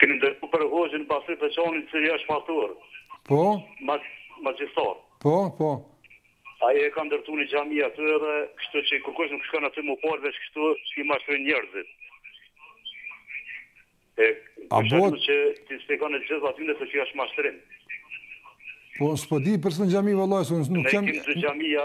Keni ndëgju për hoxhin Basri Beqanin që është patur. Po? Mag, magjistar. Po, po. Ai e ka ndërtu një xhami aty edhe kështu që kërkush nuk shkon aty më parë veç kështu i mashtron njerëzit. E, A bot... që ti shpjegon e gjithë atyne se kjo është mashtrim. Po, s'po di për secilën xhami, vëllaj, se nuk kem... Ne kemi të xhamia,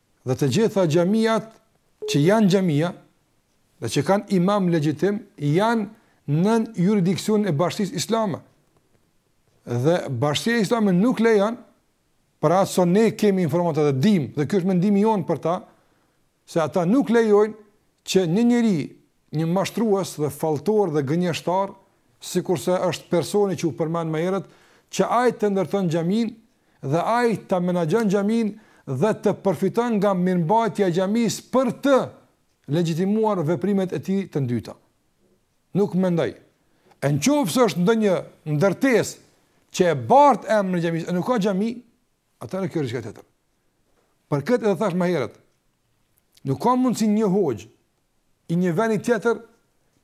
Dhe të gjitha xhamiat që janë xhamia dhe që kanë imam legjitim janë nën juridiksionin e bashkësisë islame. Dhe bashkësia islame nuk lejon për atë sa ne kemi informata dhe dimë dhe ky është mendimi jon për ta se ata nuk lejojnë që një njeri, një mashtrues dhe falltor dhe gënjeshtar, sikurse është personi që u përmend më herët, që ai të ndërton xhaminë dhe ai ta menaxhon xhaminë dhe të përfiton nga mirëmbajtja e xhamisë për të legjitimuar veprimet e tij të ndyta. Nuk mendoj. E në qoftë se është ndonjë ndërtesë që e bart emrin e xhamisë, e nuk ka xhami, atëherë kjo është diçka tjetër. Për këtë edhe thashë më herët, nuk ka mundësi një hoxhë, i një vendi tjetër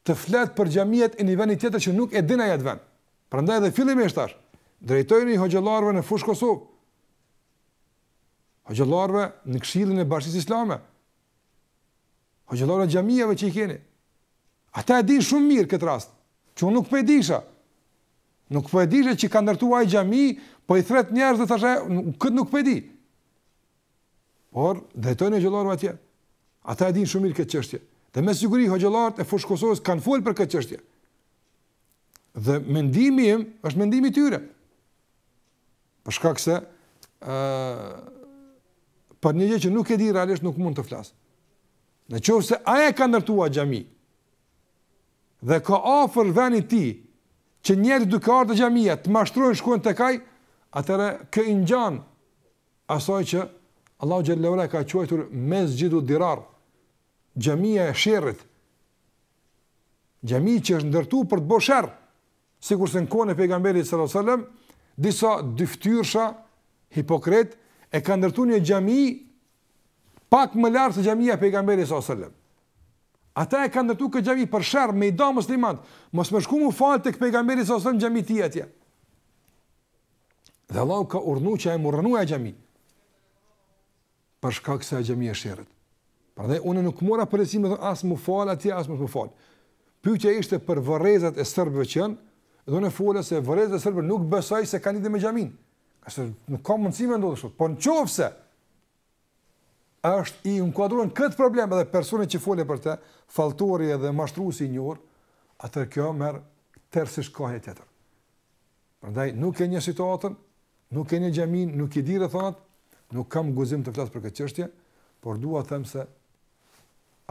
të flet për xhamiat e një vendi tjetër që nuk e din ai atë vend. Prandaj edhe fillimisht thashë drejtojuni hoxhallarëve në Fushë Kosovë. Hoxhallarëve në Këshillin e Bashkësisë Islame. Hoxhallarëve të xhamiave që i keni. Ata e dinë shumë mirë këtë rast, që unë nuk po e disha. Nuk po e disha që ka ndërtuar ai xhami, po i thret njerëz dhe thashë, këtë nuk po e di. Por, drejtojuni hoxhallarëve atje. Ata e dinë shumë mirë këtë çështje. Dhe me siguri, hoxhallarët e Fushë Kosovës kanë folë për këtë çështje. Dhe mendimi im, është mendimi i tyre. Për shkak se, uh, për një gjë që nuk e di realisht nuk mund të flas. Në qoftë se ai e ka ndërtuar xhaminë, dhe e ka afër venit të tij, që njerëzit duke ardhë te xhamia, të mashtrohen, shkojnë tek ai, atëherë kjo i ngjan asaj që Allahu xhelle ue ala e ka quajtur mesxhidu dirar, xhamia e sherrit. Xhami që është ndërtuar për të bërë sherr. Sikurse në kohën e pejgamberit sallallahu alajhi wasallam, disa dyftyrsha hipokrit e kanë ndërtuar një xhami pak më lart se xhamia e pejgamberit sallallahu alajhi wasallam. Ata e kanë ndërtuar këtë xhami për sherr me i dha muslimanët. Mos me shku m'u fal tek pejgamberi sallallahu alajhi wasallam n'xhami t'tij atje. Dhe Allahu ka urdhnu që m'u rrënu ajo xhami. Për shkak se ajo xhami e sherrit. Pra edhe unë nuk mora përgjegjësi me thonë as m'u falë atje, as mos me u falë. Pyetja ishte për vorrezat e serbëve që janë, dhe unë fola se vorrezat e serbëve nuk besoj se kanë lidhje me xhaminë. Kështu nuk ka mundësi me ndodhë shumë. Por në qoftë se, është i inkuadruar në këtë problem edhe personi që fole për të, falltori edhe mashtruesi i njohur, atëherë kjo merr tërësisht kahje tjetër. Prandaj nuk e njoh situatën, nuk e njoh xhaminë, nuk i di rrethonat, nuk kam guzim të flas për këtë çështje, por dua të them se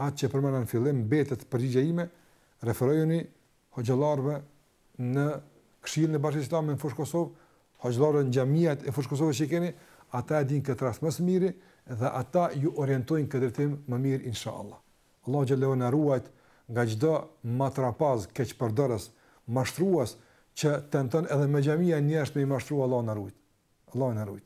ajo që përmenda në fillim mbetet përgjigja ime, referojuni hoxhallarëve në Këshillin e Bashkësisë Islame në Fushë Kosovë, hoxhallarëve në xhamiat e Fushë Kosovës që i keni, ata e dinë këtë rast më së miri dhe ata ju orientojnë në këtë drejtim më mirë inshallah. Allahu xhelehu na ruajt nga çdo matrapaz, keqpërdorës, mashtrues që tenton edhe me xhamia njerëz me i mashtru Allahu na rujt. Allahu na rujt.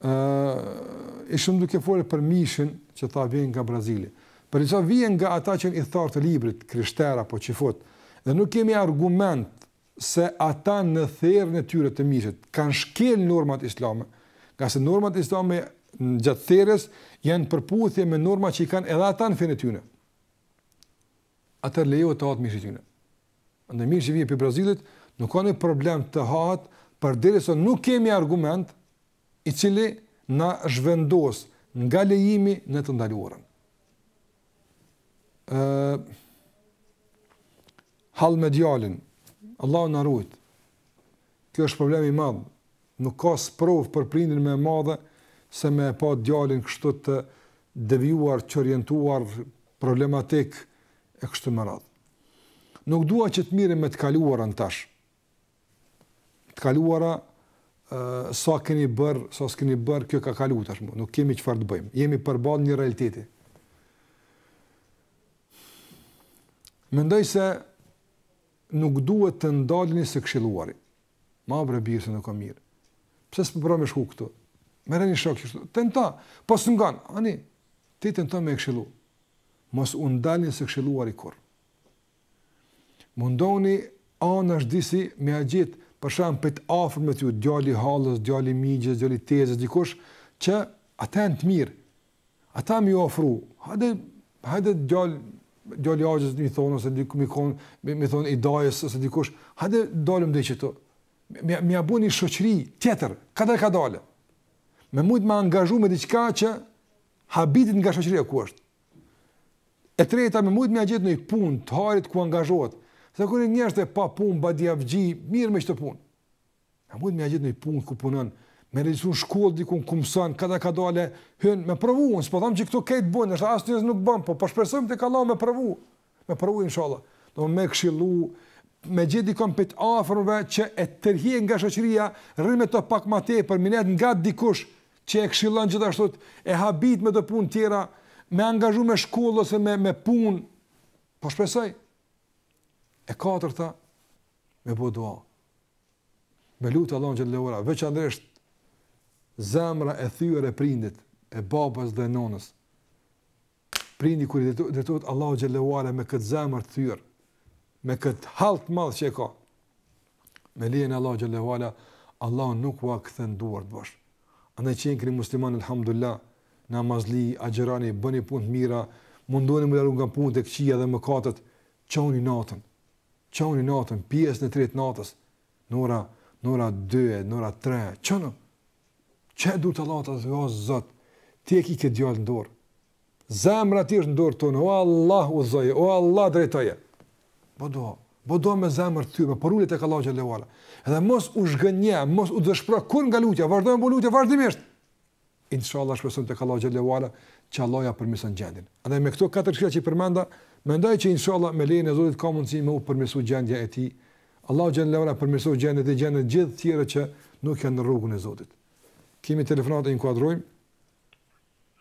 ë ishim duke folur për mishin që tha vjen nga Brazili. Përderisa vjen nga ata që janë ithtarë të librit, krishterë apo çifut. Dhe nuk kemi argument se ata në therjen e tyre të mishit kanë shkel normat islame, ngase normat islame gjatë therjes janë në përputhje me norma që i kanë edhe ata në fenë e tyre. atëherë lejohet të hahet mishi i tyre. Andaj mishi që vjen prej Brazilit nuk ka një problem të hahet përderisa nuk kemi argument i cili na zhvendos nga lejimi në të ndaluarën. Ëh hall me djalin. Allahu na ruajt. Kjo është problem i madh, nuk ka sprovë për prindin më ma e madhe se me e pa djalin kështu të devijuar, çorientuar, problematik e kështu me radhë. Nuk dua që të merrem me të kaluarën tash. Të kaluarën sa keni bërë, sa s'keni bërë, kjo ka kalu tash më, nuk kemi çfarë të bëjmë, jemi përballë një realiteti. Mendoj se Nuk duhet të ndaleni së këshilluari. Ma bre bir, se nuk e ke mirë. Pse s'po provon me shku këtu? Merre një shok kështu. Tento, po s'ngon. Ani, ti tento me e këshillu. Mos u ndalni së këshilluari kurrë. Mundohuni anash disi me ia gjet, për shembull prej të afërmve tuaj, djali i hallës, djali i mixhës, djali i tezes, dikush që ata janë të mirë. Ata me iu afru, hajde, hajde dal, djali i dajës me i thonë, ose diku me konë, me i thonë i dajës, ose dikush, hajde dalim dhe qeto, me ja bo një shoqëri tjetër, kadal kadalë, me mujtë me e angazhu me diçka që habitet nga shoqëria ku është. E treta, me mujtë me ja gjet ni punë, të hajrit ku angazhohet, se kur nji është i papunë, badihavxhi, merret me qito punë. A mund me gjetë një punë ku punon, me regjistru në shkollë dikun ku mëson, ka dal, ka dal e hyn, me provu, unë s'po tham që këto krejt bojnë, edhe asnjëra nuk bon, po shpresojmë po të ka la me provu, me provu, inshallah, do me këshillu, me gjetë dikon prej të afërmve që e tërheq nga shoqëria, rrin me të pak ma tepër, merret nga dikush që e këshillon gjithashtu, e habit me të punë tjera, me angazhu me shkollë ose me, me punë, po shpresoj. E katërta, me bo dua. Me lutë Allahun xhele ue ala, veçanërisht zemra e thyer e prindit, e babës dhe nonës. Prindi kur i drejtohet Allahut xhele ue ala me këtë zemër të thyer, me këtë hall të madh që e ka, me lejen e Allahut xhele ue ala, Allah nuk ua kthen duart bosh. Andaj qenë jeni musliman, alhamdulillah, namazli, agjëroni, bëni punë të mira, mundoni m'u largu nga punët e këqija dhe mëkatet, çoni natën, Çoni natën, pjesën e tretë të natës, në ora, në ora 2, në ora 3, çonu, çoji durt nalt, thuj o Zot, ti e ki këtë djalë në dorë, zemra e tij është në dorë tonde, o Allah udhëzoje, o Allah drejtoje, bo dua, bo dua me zemër të thyer, përulu tek Allahu xhele ue ala, edhe mos u zhgënje, mos u dëshpro kurrë nga lutja, vazhdo me bo lutje, vazhdimisht, Inshallah shpresojmë tek Allahu xhelalu ala që Allahu ja përmirëson gjendjen. Andaj me këto katër këshilla që i përmenda, mendoj që inshallah me lejen e Zotit ka mundësi me u përmirësu gjendja e tij. Allahu xhelalu ala ia përmirësoftë gjendjen edhe gjendjen e gjithë të tjerëve që nuk janë në rrugën e Zotit. Kemi telefonatë, e inkuadrojmë.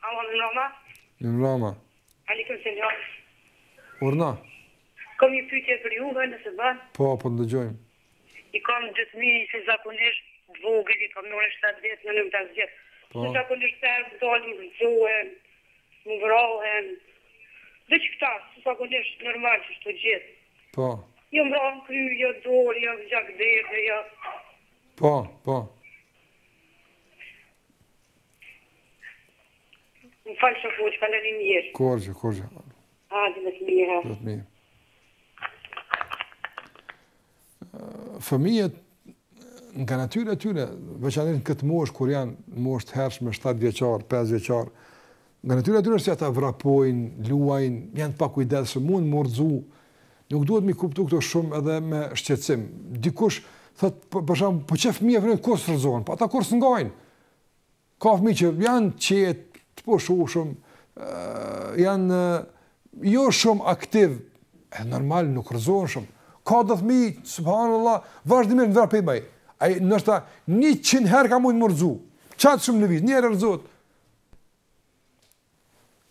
Alo, merhaba? Merhaba. Alejkum selam. Urdhno. Kom një pytje për juve nëse ban. Po, po të dëgjojmë. I kam dy fëmijë si zakonisht të vogël i kam njonin shtatë vjet, njonin pesë vjet. Po. Si zakonisht përherë më dalin, rrëzohen, më vrahen. Dhe qikta, si zakonisht normal që shtu gjithë. Po. Jo më vrahen kry, jo dorë, jo gjak derdhe, jo. Po, po. Më falë që fuqë, falëni mirë. Korgjë, korgjë. A, dhe më të mirë. Dhe të mirë. Fëmijët nga natyra e tyre, veçanërisht në këtë moshë kur janë moshë të hershme 7 vjeçar, 5 vjeçar, nga natyra e tyre është se ata vrapojnë, luajnë, janë të pakujdesshëm, mund m'u rrzu. Nuk duhet m'i kuptu këto shumë edhe me shqetësim. Dikush thot për shemb, po qe fëmija jonë kurrë s'rrzohen, po ata kurrë s'ngajnë. Ka fëmijë që janë qetë, të pushueshëm, janë jo shumë aktiv, e normal nuk rrezohen shumë. Ka do fëmijë, subhanallah, vazhdimisht vrap e majnë. Ai ndoshta 100 herë ka mujt m'u rrzu. Se shumë lëviz, një herë rrëzohet.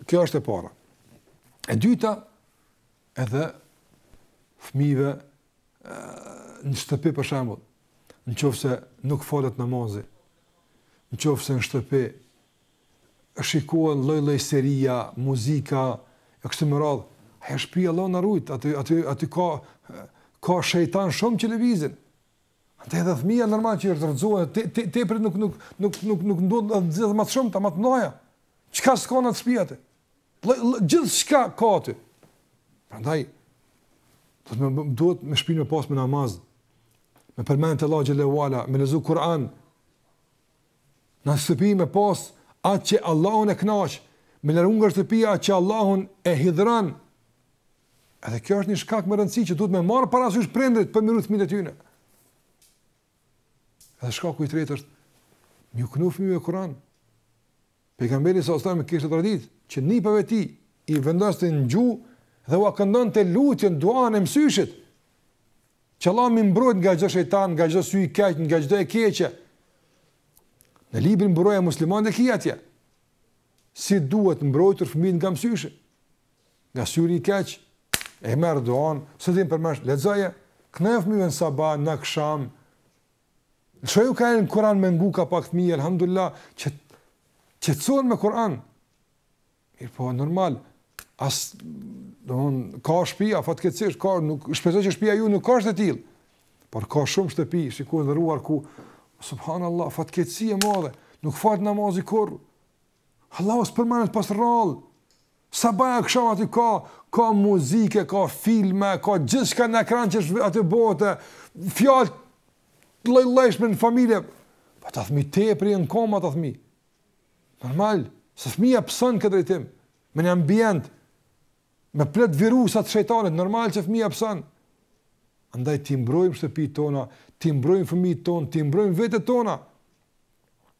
Kjo është e para. E dyta, edhe fëmijëve në shtëpi për shembull, në qofë se nuk falet namazi, në qofë se në shtëpi, shikohen lloj-lloj seria, muzika, e kështu me radhë, e shpia Allahu na rujt, aty, aty, aty ka, ka shejtan shumë që lëvizin, Andaj edhe fëmija normal që rrezikohen, te, te prit nuk, nuk, nuk, nuk, nuk, nuk ndodhë dhe zhëzë matë shumë, ta matë mdoja, çka s'ka në ato shpijat? gjithçka ka aty. Prandaj duhet me shpinë me pas me namaz, me përmendje të Allahut teala, me lexu Kur'an, në shtëpi me pas atë që Allahun e knaqë, me largu nga shtëpi atë që Allahun e hidhron, edhe kjo është një shkak me rëndësi që duhet me marrë parasysh prindrit për me i ru fmit e tyne. Edhe shkaku i tretë është me i knu fëmijës me Kur'an, Pejgamberi sallallahu alejhi ve sellem kishte traditë që nipëve të tij i vendoste në gju dhe ua këndonte lutjen, duan e mësyshit. Që Allah të mbrojt nga çdo shejtan, nga çdo sy i keq, nga çdo e keqe. Në librin Mburoja e muslimanit e ki atje. Si duhet mbrojtur fëmijët nga mësyshi? Nga syri i keq, e merr duan, s'e din përmesh, lexoje, këndoja fëmijës sabah, në aksham, Lshoju Kur'an me ngu ka pak fmi, elhamdulillah, që qetësohen me Kur'an. Mirëpo, normal, asë, domethënë, ka shpia, fatkeqësisht, ka, nuk, shpresoj që shpia ju nuk është e tillë, por ka shumë shtëpi, shikuese e nderuar ku, subhanallah, fatkeqësi e madhe, nuk falet namazi kurrë, Allahu s'përmendet pos rrall. Sabah e aksham aty ka, ka muzikë, ka filma, ka gjithçka në ekran që është asaj bote. Fjalë të lloj-llojshme në familje. Po ta fmi te për një koma ta fmi. Normal, se fëmija pëson në këtë drejtim, me një ambient, me plot virusa të shejtanit, normal që fëmija pëson. Andaj t'i mbrojmë shtëpitë tona, t'i mbrojmë fëmijët tanë, t'i mbrojmë vetët tona.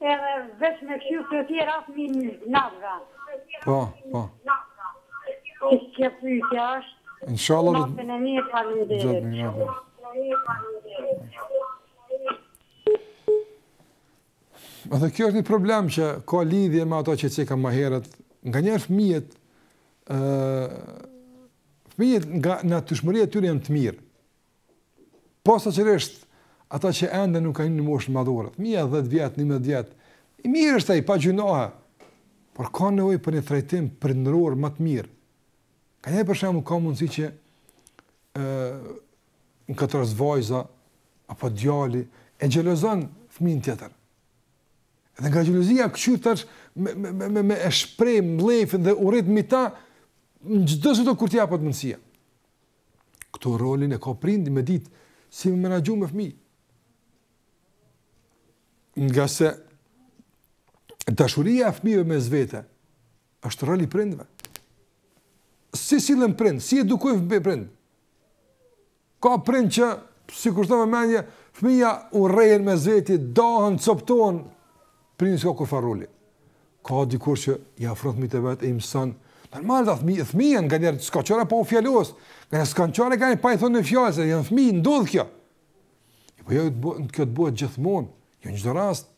Edhe veç me fqyr të tjerë a s'mi na thra. Po, po. Veç kjo pyetja është. Inshallah do të. Natën e mirë, faleminderit. Inshallah. Edhe kjo është një problem që ka lidhje me ato që cekam më herët. Nganjëherë fëmijët ë fëmijët nga natyrshmëria e tyre janë të mirë. Posaçërisht ata që ende nuk kanë hy në moshën madhore, fëmija 10 vjet, 11 vjet, i mirë është ai pa gjinoha, por ka nevojë për një trajtim prindëror më të mirë. Ka një për shembull ka mundësi që ë në këtë rast vajza apo djali e xhelozon fëmin tjetër. Dhe nga xhelozia këtu tash me me me me e shpreh mllefin dhe urrejtjen mbi ta në çdo çdo kur t'i jepet mundësia. Këtu rolin e ka prindi me ditë si me menaxhu me fëmijë. Ngase dashuria e fëmijëve me zvete është roli i prindve. Si sillen prind, si edukojnë fëmijët prind? Ka prind që sikur të më mendje, fëmija urrehen me zveti, dahen, coptohen, Prindi s'ka kurrfarë roli. Ka dikush që i afron fëmijët e vet e i mëson. Normal dhe fëmijë, fëmijë nganjëherë s'ka çare pa u fjalos. Nga s'ka çare pa ia thonë fjalë se janë fëmijë, ndodh kjo. E po jo të bëhet kjo të bëhet gjithmonë, jo në çdo rast.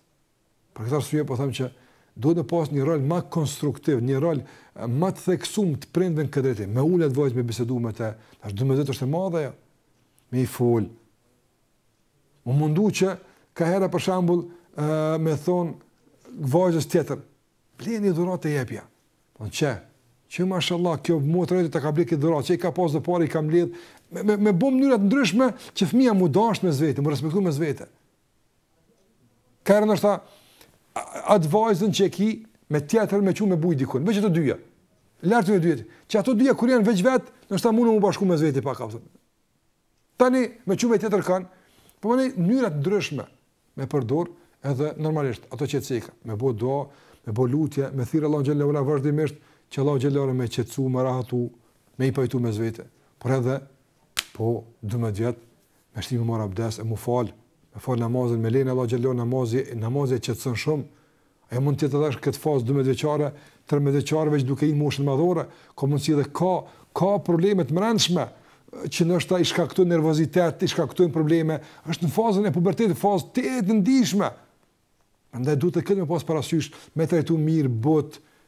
Për këtë arsye po them që duhet me pas një rol më konstruktiv, një rol më të theksuar të prindve në këtë drejtim. Me ul atë vajzë me bisedu me të, tash 12 është e madhe ajo. Me i fol. Mu mundu që ka herë, për shembull me thon vajzës tjetër, bleje një dhuratë e jepja. Po çe, që mashallah kjo motër edhe të ka ble këtë dhuratë, çe i ka pas do pare i ka mbledh me me, me bom mënyra të ndryshme që fëmia mu dash mes vete, mu respektu mes vete. Ka një herë atë vajzën që e ki me tjetër me çu me bujë dikon, veç të dyja. Larg të dyja. Që ato dyja kur janë veç vet, domethënë mund të bashkohen mes vete pak afër. Tani, me çu me tjetërkënd, po mënyra të ndryshme me përdor, edhe normalisht, ato që ceka, me bo dua, me bo lutje, me thirr Allahun xhele ue ala vazhdimisht, që Allahu xhele ue ala me qetësu, me rahatu, me i pajtu me zvete, por edhe, po dymbëdhjetë vjet, me shti me marr abdes, e mu fal, me fal namazin, me lejen e Allahut xhele ue ala namazi, namazi e qetëson shumë, Ajo mund të jetë tash në këtë fazë 12 vjeçare, 13 vjeçare veç duke hy në moshën madhore, ka mundësi edhe ka ka probleme të brendshme që ndoshta i shkaktojnë nervozitet, i shkaktojnë probleme, është në fazën e pubertetit, fazë të të ndjeshme. Prandaj duhet këtë me pas parasysh me trajtu mirë, butë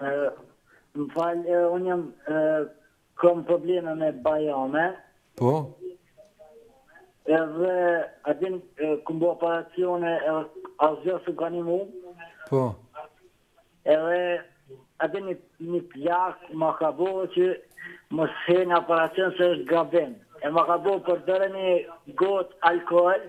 Më fal, unë jam kam probleme me bajame. Po. Edhe a din kum bo operacion edhe asgjë s'ka nimu. Po. Edhe a din një, një plak ma ka bo që mos hin operacion se është gabim. E ma ka bo përdore një gotë alkool.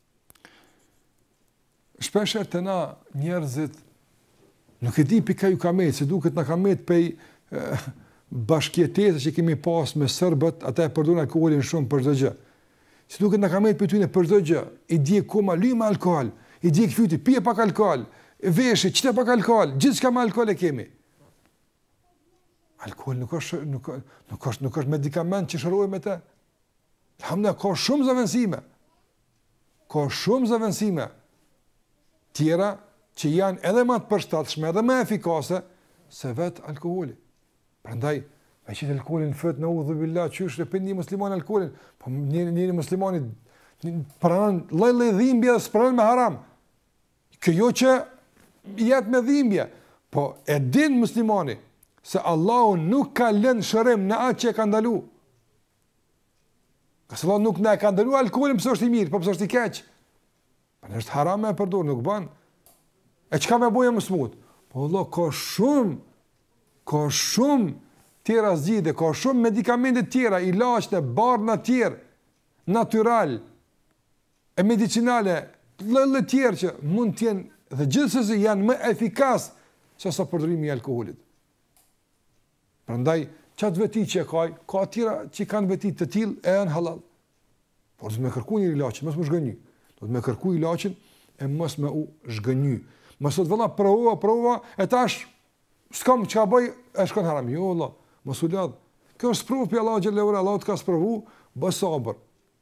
Shpeshherë te na njerëzit nuk e di prej kah u ka met, si duket na ka met prej bashkjetese që kemi pas me serbët, ata e përdorin alkoholin shumë për çdo gjë. Si duket na ka met prej tyne për çdo gjë, i dhek koma, lyje me alkohol, i dhek fyti, pije pak alkohol, veshi, qite pak alkohol, gjithçka me alkohol e kemi. Alkoholi nuk është nuk nuk është nuk është medikament që shërojmë me të. Hamna ka shumë zëvendësime. Ka shumë zëvendësime. Tjera që janë edhe ma të përshtatshme, edhe ma efikase se vetë alkoholi. Prandaj me qit alkoholin fut neudhubillah qysh e pin muslimani alkoholin, po njeri njeri muslimani pranon lloj-lloj dhimbje e s'pranon me haram. Kjo jo që jet me dhimbje, po e din muslimani se Allahu nuk ka lënë shërim në atë që e ka ndalu. Se Allahu nuk na e ka ndalu alkoholin pse është i mirë, po pse është i keq. Prandaj është haram me e përdur, nuk ban. E çka me bo i smutë? Vallah, ka shumë, ka shumë tjera zgjidhje, ka shumë medikamente tjera, ilaçe, barna tjera, natyrale, e medicinale, lloj lloj tjera që mund të jenë dhe gjithsesi janë më efikase se sa përdorimi i alkoolit. Prandaj qat veti që ka, ka tjera që kanë veti të tilla e janë halal. Por do me kërku një ilaç, mos me u zhgënjy. Do me kërku ilaçin e mos me u zhgënjy. Mos sot valla provova, provova e tash s'kam çka bëj, e shkon haram. Jo vëlla, mos u lodh. Kjo është sprovë prej Allahut xhele ue ala, Allahu të ka sprovu, bëj sabër.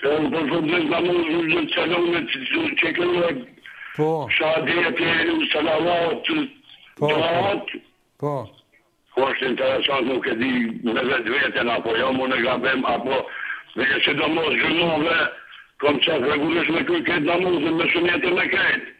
Kjo është për problem ta mos u lë çalonet që ke luajt Po shahadeti salavat Po duat Po Po është interesant nuk e di me vetveten apo jam unë gabim apo dhe sidomos xhumave kam qejf rregullisht me kry krejt namazin me sunete me krejt.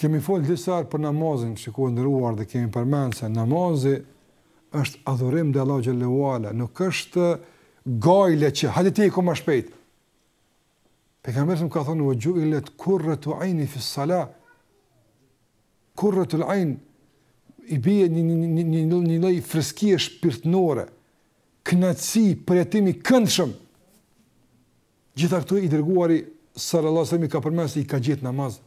Kemi folë disa herë për namazin, shikues të nderuar dhe kemi përmend se namazi është adhurim dhe Allahut xhele ue ala, nuk është gajle që, hajde ta heq ma shpejt. Pejgamberi a.s. ka thonë, ue xhuilet kurretu ajni fis salah, kurretul ajn, i bie një, një, një, një, një, një lloj freskie shpirtnore, knaqsi, përjetim i këndshëm, Gjitha këto i dërguari sallallahu alaihi wasallam i ka përmendur se i ka gjetë në namaz.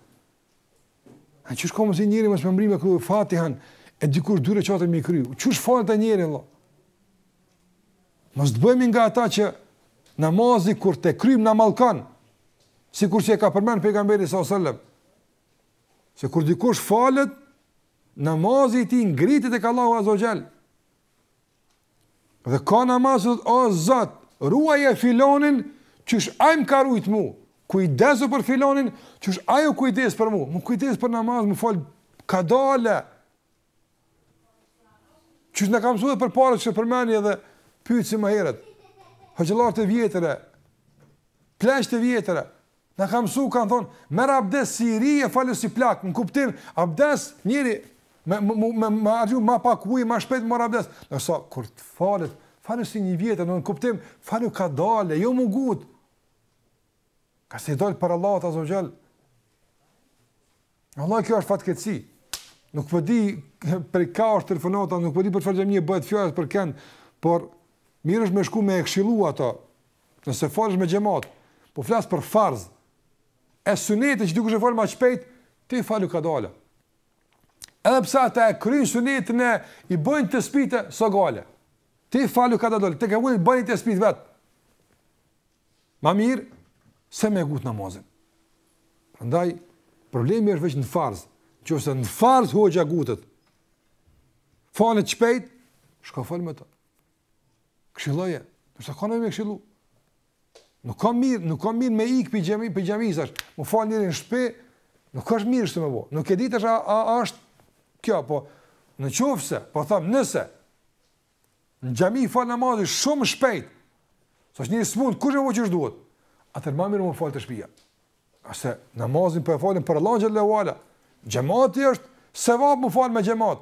E qysh ka mundsi njeri mos me mbërri me kry Fatihan e dikush dy reqate me kry. Qysh falet ai njeri Allah. Mos të bëhemi nga ata që namazi kur ta kryjmë na mallkon, sikur që e ka përmend pejgamberi s.a.s. Se kur dikush falet, namazi i tij ngritet tek Allahu Azze ue xhel. Dhe ka namaz që thotë, o Zot, ruaje filanin qysh ai më ka rujt mu, kujdesu për filanin qysh ai u kujdes për mu, me u kujdes për namaz, me u fal kadale. Qysh na ka msu edhe përpara, e përmendi edhe pytsi ma herët, hoxhallarët e vjetër, pleqtë e vjetër, Na ka mësu kan thon, mer abdes si i ri e falu si plak, në kuptim, abdes njëri me me me me me argju ma pak ujë ma shpejt mor abdes, ndërsa kur të falet, falu si një i vjetër, në kuptim, falu kadale, jo mu gut. Ke se i del para Allahut azze xhel. Vallah kjo është fatkeqësi. Nuk po di prej ka është telefonata, nuk po di për çfarë gjë bëhet fjalë për kend, por mirë është me shku me e këshillu ato Nëse falesh me xhamat, po flas për farz. E sunete që dikush e fal më shpejt, ti falu kadale. Edhe pse ata e kryejnë sunetin e i bëjnë tespihet s'ka gajle. Ti falu kadale, ti tek e vona bëni tespihet vet. Ma mirë se me gut namazin. Prandaj problemi është vetëm në farz. Nëse në farz hoxha gutet. Falet shpejt, shko falu me të. Këshilloje, nëse ka nevojë me këshillu. Nuk është mirë, nuk është mirë me ik pi xhamis, pi xhamiave thash. Mu fal njëri në shtëpi, nuk është mirë kështu me ba. Nuk e di tash a, a është kjo po në qofse, po them nëse në xhami fal namazin shumë shpejt. Sa që njeri smund qysh e qysh duhet? Atëher ma mirë mu fal te shpia. A se namazin për po e falin për Allah xhele ue ala. Xhemati është sevap mu fal me xhemat.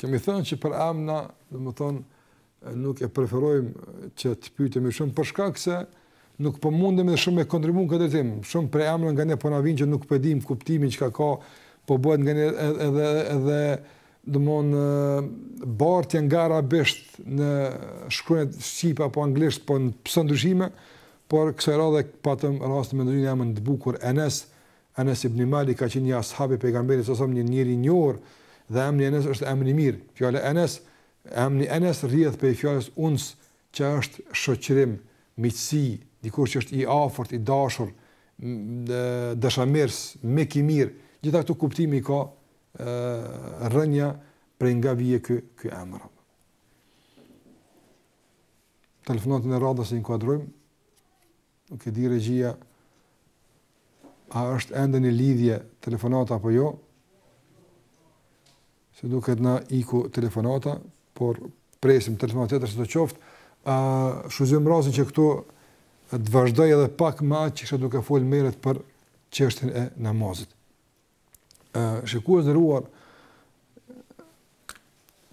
Kemi thënë që për emna, domethënë, nuk e preferojmë që të pyetemi shumë, për shkak se nuk po mundemi edhe shumë me kontribu në këtë drejtim. Shumë prej emnave ndonjëherë po na vinë që nuk po ja dim kuptimin çka ka, po bëhet ndonjëherë edhe, edhe, edhe domethënë bartje nga arabisht në shkronjat shqipe apo Anglisht, po pëson ndryshime, por kësaj radhe patëm rast me një emën të bukur, Enes, Enes ibn Malik ka qenë një ashab i Pejgamberit s.a.s. një njeri i njohur dhe emri Enes është emër i mirë. Fjala Enes, emri Enes rrjedh prej fjalës uns që është shoqërim, miqësi, dikush që është i afërt, i dashur, dashamirës, mik i mirë, gjitha këto kuptime i ka rrënja prej nga vjen ky ky emër. Telefonat në radhës e inkuadrojmë. Nuk e di regjia a është ende në lidhje telefonata apo jo. Se duket na iku telefonata, por presim telefonatë tjetër sido qoftë. E shfrytëzoj rastin që këtu të vazhdoj edhe pak meqë isha duke folë më herët për çështjen e namazit. Ë shikues të nderuar,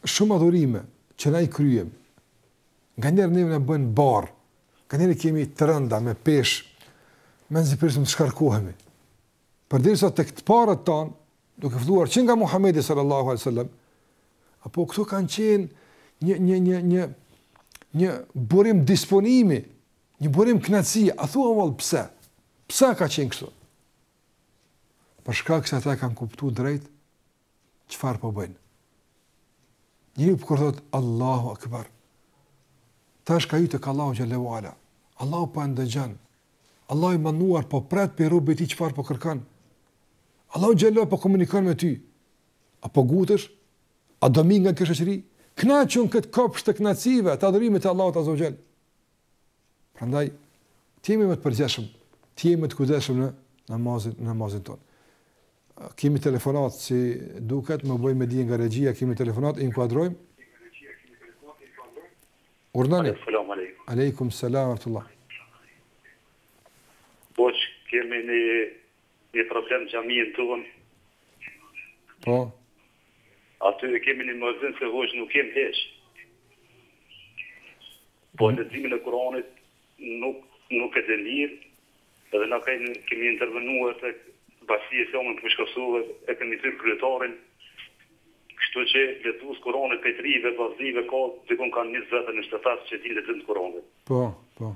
shumë adhurime që na i kryem. Nganjëherë neve na bëhen barrë, nganjëherë i kemi të rënda me peshë, mezi presim të shkarkohemi. Përderisa te të parët tanë, duke filluar që nga Muhammedi sallallahu alejhi sallam, a po këto kanë qenë një, një, një, një, një burim disponimi, një burim kënaqësie, a thua vallë pse? Pse ka qenë kështu? Për shkak se ata e kanë kuptuar drejt çfarë po bëjnë. Njeriu kur thot Allahu Akbar. Tash ka hy te Allahu xhele ve ala. Allahu po ndëgjon. Allahu i madhëruar po pret o rob, ti çfarë po kërkon. Allahu xhele po komunikon me ty. A po ngutesh? A do me ik nga kjo shoqëri? Knaqu në këtë kopsht të knaqsive, të adhurimit të Allahut azze ve xhel. Prandaj, të jemi më të përgjegjshëm, të jemi më të kujdesshëm në namazin, në namazin tonë. Kemi telefonat, si duket, më bëjmë me dije nga regjia, kemi telefonat, i inkuadrojmë. Urdhnoni. Aleikum, aleikum. Aleikum selam rahmetullah. Hoxhë, kemi një, një problem n'xhaminë tonë. Po. Aty e kemi një muezin se hoxhë nuk kem hiç. Po leximin e Kuranit nuk nuk e di mirë dhe na kemi kemi intervenu edhe tek Bashkia Islame në Fushë Kosovë e kemi thirr kryetarin. Kështu që lexues Kurani prej të rinjve vllaznive ka diku ka njëzet e njëzet e pesë që e dinë leximin e Kuranit. Po, po.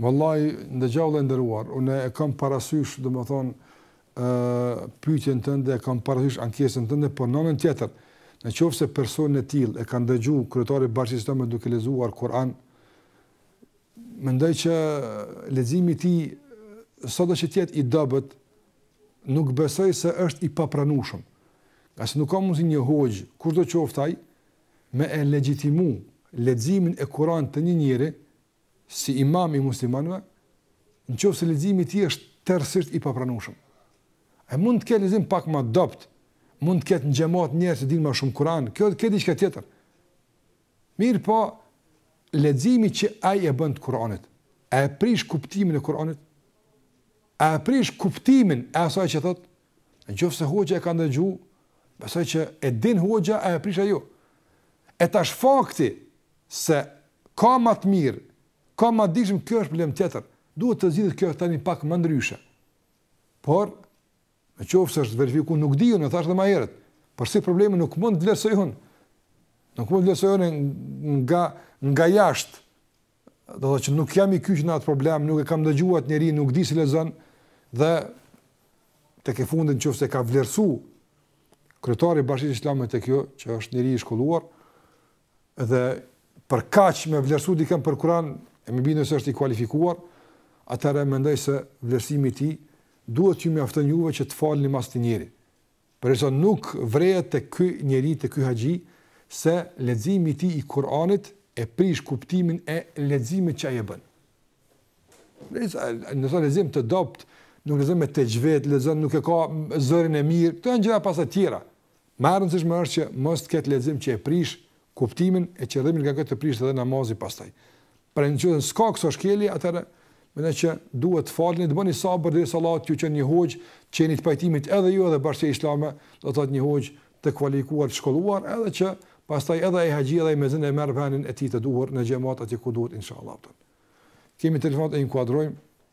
Vallahi, ndëgjo vëlla i nderuar, unë e kam parasysh, domethënë, ë pyetjen tënde, e kam parasysh ankesën tënde, por në anën tjetër, në qoftë se personin e tillë e ka ndëgju kryetari i Bashkisë Islame duke lexuar Kur'an, mendoj që leximi i tij sado që të jetë i dobët, nuk besoj se është i papranueshëm. As nuk ka mundsi një hoxh, kushdo qoftë ai, me e legjitimu leximin e Kur'anit të një njeri, si imam i muslimanëve, në qoftë se leximi i tij është tërësisht i papranueshëm. E mund të ketë lexim pak ma dobt, mund të ketë në xhemat njerëz që din ma shumë kuran, kjo t'jetë diçka tjetër. Mirëpo, leximi që ai ia bën kuranit, a e prish kuptimin e kuranit, a e prish kuptimin e asaj që thot, Në qoftë se hoxha e ka ndëgju, besoj që e din hoxha a e prish a jo. E tash fakti se ka më të mirë, ka më të dijshëm, kjo është problem tjetër. Duhet të zgjidhet kjo tani pak më ndryshe. Por në qoftë se është verifikuar, nuk di unë, e thash edhe më herët. Por si problemi nuk mund të vlerësoj unë. Nuk mund të vlerësoj unë nga nga jashtë do të thotë që nuk jam i kyç në atë problem, nuk e kam dëgjuar atë njeri, nuk di si lexon dhe tek e fundit në qoftë se ka vlerësu kryetari i Bashkisë Islame te kjo, që është njeri i shkolluar, dhe për kaq me vlerësu dikën për Kur'an, e ma bind nëse është i kualifikuar, atëherë mendoj se vlerësimi i tij duhet t'ju mjafton juve që të falni mas atij njeri. Përderisa nuk vërehet tek ky njeri tek ky haxhi se leximi i tij i Kur'anit e prish kuptimin e leximit që ai e bën. Nëse ka lexim të dobët, nuk lexon me texhvid, lexon nuk e ka zërin e mirë, këto janë gjëra pastaj tjera. Më e rëndësishme është që mos të ketë lexim që e prish kuptimin e që nga kjo të prishet edhe namazi pastaj. Pra nëse s'ka këso shkelje, atëherë mendoj që duhet të falni, të bëni sabër derisa Allahu t'ju çon një hoxhë që të jeni të pajtimit edhe ju edhe bashkia islame, do të thotë një hoxhë të kualifikuar, të shkolluar, edhe që pastaj edhe ai haxhi edhe ai myezin e merr vendin e tij të duhur në xhamat atje ku duhet inshallah. Kemi telefonat e inkuadrojmë.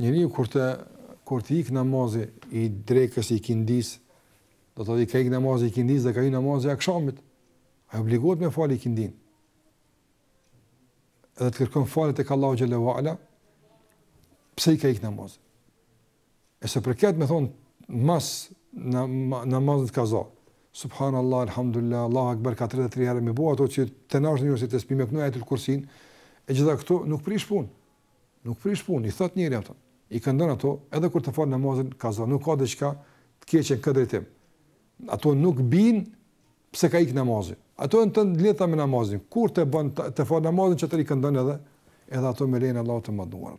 Njeriu kur të kur të ik namazi i drekës i kindis, do të thotë ka ik namazi i kindis dhe ka hy namazi i akshamit, ai obligohet me fali kindin. Edhe të kërkon falje tek Allahu teala pse i ka ik namazi? E sa i përket me thonë, mas namazit kaza, Subhanallah, alhamdulillah, Allahu ekber, ka 33 herë, me bo ato që themi na shqip njato tespi, me kënu ajetul kursin, e gjitha këto nuk prish pun, nuk prish pun, i thotë njeri ato, i këndon ato, edhe kur të falë namazin kaza, nuk ka diçka të keqe në këtë drejtim. Ato nuk bin, pse ka ik namazin. Ato janë të lidhta me namazin, kur të, të falë namazin atëherë i këndon edhe, edhe ato me lejen e Allahut të madhëruar.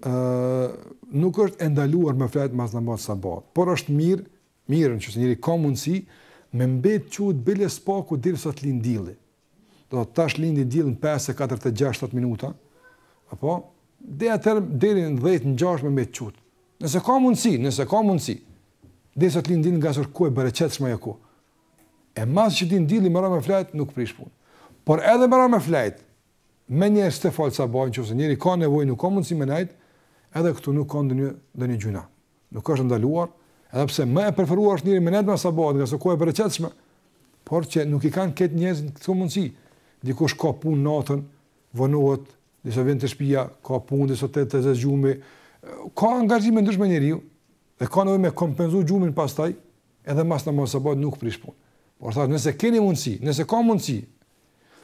Ë nuk është e ndaluar me fjet mas namazit sabahut, por është mirë, mirë nëse njeri ka mundësi me mbet çut bile së paku derisa të lind dielli. Do të tash lind dielli në 5:46 minuta. Apo deri atëherë deri në 10 në 6 me mbet çut. Nëse ka mundësi, nëse ka mundësi. Derisa të lind dielli ngase kohë e bereqetshme ajo kohë. E masi që lind dielli me ra me fjet nuk prish punë. Por edhe me ra me fjet, menjëherë sa të fal sabahun nëse njeri ka nevojë nuk ka mundësi me nejt, edhe këtu nuk ka ndonjë ndonjë gjynah. Nuk është ndaluar, edhe pse më e preferuar është njeri me nejt mas sabahut, ngase kohë e bereqetshme, por që nuk i kanë krejt njerëzit këto mundësi. Dikush ka punë natën, vonohet, derisa vjen te shtëpia, ka punë derisa ta zë gjumi, ka angazhime të ndryshme njeriu, dhe ka nevojë me kompenzu gjumin pastaj, edhe mas namazit sabahut nuk prish punë. Por thash, nëse keni mundësi, nëse ka mundësi,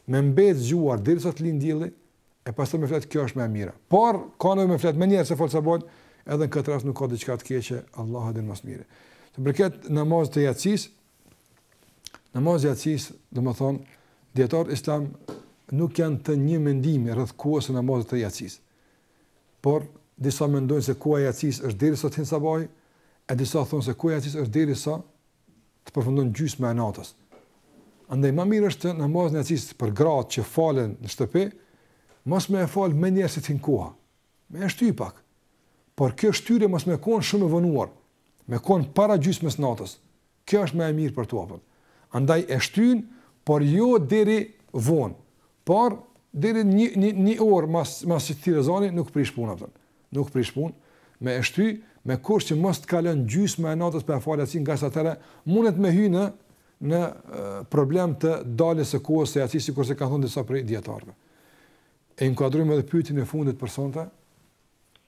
Me mbet zgjuar derisa të lind dielli e pastaj me flet kjo është më e mira. Por ka nevojë me flet menjëherë sa e fal sabahun, edhe në këtë rast nuk ka diçka të keqe, Allahu e din më së miri. Sa i përket namazit të jacis, namazi i jacis, domethënë dijetarët islam nuk janë të një mendimi rreth kohës së namazit të jacis. Por disa mendojnë se koha e jacis është deri sa të hin sabahu, e disa thonë se koha e jacis është deri sa të përfundon gjysma e natës. Andaj ma mirë është namazin e jacis për gratë që falen në shtëpi, mos me e fal menjëherë si t'hin koha. Me e shty pak. Por kjo shtyrje mos me kon shumë e vonuar, me kon para gjysmës natës. Kjo është ma e mirë për thevapin. Andaj e shtyn, por jo deri vonë. Por deri një një një orë mas mas që të thirret ezani nuk prish punë atë. Nuk prish punë me e shty, me kusht që mos të kalon gjysma e natës pa e fal jacin ngase atëherë mundet me hy në në problem të daljes së kohës së jacis sikurse kanë thënë disa prej dijetarëve. E inkuadrojmë edhe pyetjen e fundit për sonte.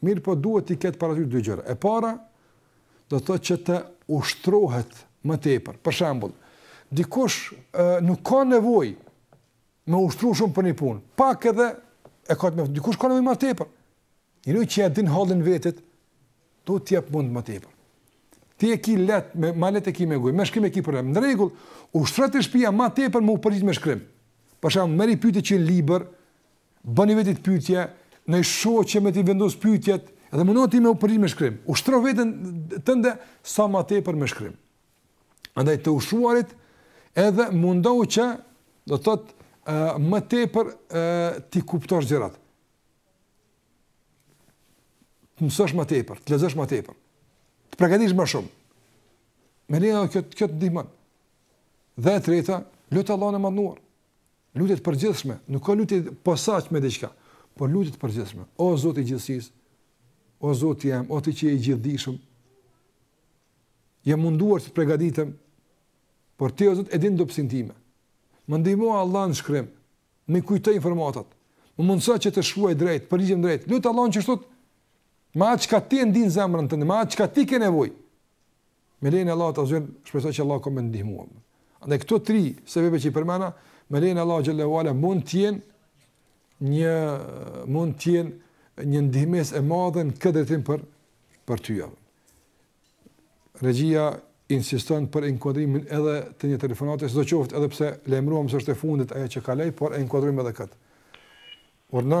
Mirëpo duhet t'i ketë parasysh dy gjëra. E para, do të thotë që të ushtrohet më tepër. Për shembull, dikush e, nuk ka nevojë me ushtru shumë për një punë, pak edhe e ka të mjaft. Dikush ka nevojë më tepër. Njeri që e din hallin vetit, do të jap mund më tepër. Ti e ki leht, me, ma leht e ki me gojë, me shkrim e ki problem. Në rregull, ushtro te shpia ma tepër me u përgjigj me shkrim. Për shembull, merri pyetjet që në libër, Bani vetit pyetje, naj shoqe me t'i vendos pyetjet dhe mundohu ti me u përgjigj me shkrim. Ushtro veten tënde sa ma tepër me shkrim. Andaj të ushtruarit edhe mundohu që do të thotë më tepër t'i kuptosh gjanat. Të mësosh ma tepër, të lexosh ma tepër. Të përgatitesh më shumë. Mendoj edhe kjo, kjo ndihmon. Dhe e treta, lute Allahun e madhëruar. Lutje të përgjithshme, nuk ka lutje të posaçme diçka, por lutje të përgjithshme. O Zoti i gjithësisë, o Zoti jem, o ti që je i gjithdijshëm. Jam munduar të përgatitem, por ti o Zot e din dobësinë time. Më ndihmo Allah në shkrim,, m'i kujto informatat. Më mundëso që të shkruaj drejt, përgjigjem drejt. Lut Allahun çdo, me atë çka ti e ndin në zemrën tënde, me atë çka ti ke nevojë. Me lejen e Allahut azze ve xhel shpresoj që Allahu ka me t'ndihmu valla. Andaj këto tri sebebe që i përmena, me lejen e Allahut xhele ve ala mund të jenë një mund të jenë një ndihmës e madhe në këtë drejtim për për ty. Regjia insiston për inkuadrimin edhe të një telefonate, sidoqoftë edhe pse lajmëruam se është e fundit ajo që kaloi, por e inkuadrojmë edhe këtë. Urdhno?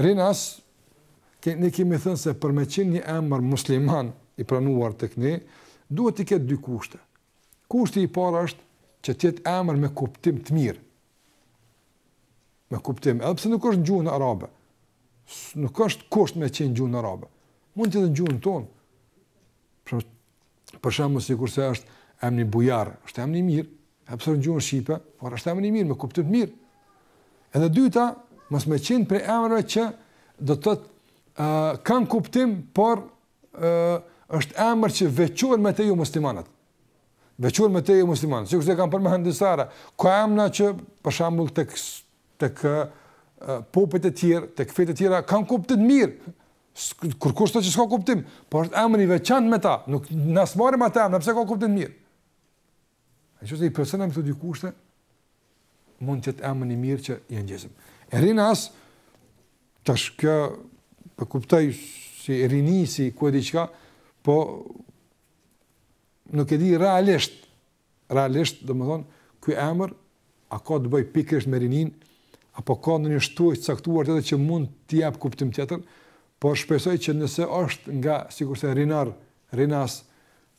Rinas, ne kemi thënë se për me qenë një emër musliman i pranuar te ne, duhet të ketë dy kushte. Kushti i parë është që të jetë emër me kuptim të mirë. Me kuptim, edhe pse nuk është në gjuhën arabe. Nuk është kusht me qenë n'gjuhën arabe. Mund të jetë në gjuhën tonë. Pra, Për shembull, sikurse është emri Bujar, është emri i mirë, edhe pse në gjuhën shqipe, por është emri i mirë, me kuptim të mirë. E dyta, mos me qenë prej emrave që do të thotë uh, kanë kuptim, por uh, është emër që veçohet me të jomuslimanët. Veçohet me të jomuslimanët. Sikurse e kam përmend disa herë, ka emra që për shembull tek tek uh, popujt e tjerë, tek fetë e tjera kanë kuptim të mirë. Kurkush thotë që s'ka kuptim, po është emër i veçantë me ta, nuk, na s'marrim atë emër, pse ka kuptim të mirë. E nëse i plotëson këto dy kushte mund të jetë emër i mirë që ia ngjesim. E Rinas tash unë po kuptoj si rini, sikur diçka, po nuk e di realisht realisht, domethënë, ky emër a ka të bëjë pikërisht me rininë, apo ka ndonjë shtojë të caktuar që mund t'i japë kuptim tjetër, por shpesoj që nëse është nga, sikurse rinor, Rinas,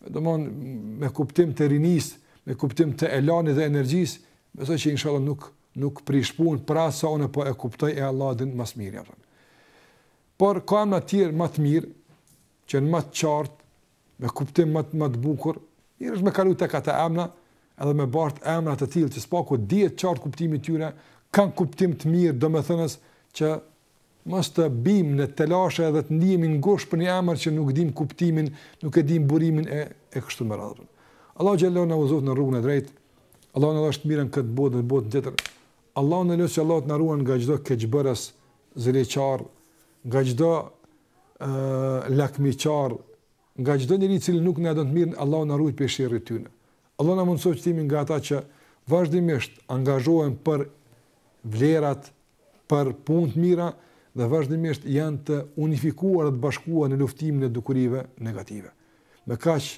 domethënë, me kuptim të rinisë, me kuptim të elanit dhe energjisë, besoj që inshallah nuk, nuk prish punë pra sa unë po e kuptoj e Allahu e din më së miri, a, por ka emra të tjerë më të mirë që janë më të qartë me kuptim më më të bukur, mirë është me kalu tek ata emra, edhe me bart emra të tillë që së paku dihet qartë kuptimi i tyre, kanë kuptim të mirë domethënës që mos të bimë në telashe edhe të ndihemi ngushtë për një emër që nuk dimë kuptimin, nuk e dimë burimin e e kështu me radhë. Allahu xhel-le shanuhu na udhëzoftë në rrugën e drejtë. Allahu na dhashtë të mirën n'këtë botë dhe botën tjetër. Allahun e lusim që Allahu të na ruan nga çdo keqbërës, ziliqar, nga çdo lakmiqar, nga çdo njeri i cili nuk na don të mirën, Allahu na ruajtë prej sherrit të tyre. Allahu na mundësoftë që të jemi nga ata që vazhdimisht angazhohen për vlerat, për punë të mira dhe vazhdimisht janë të unifikuar dhe të bashkuar në luftimin e dukurive negative. Me kaq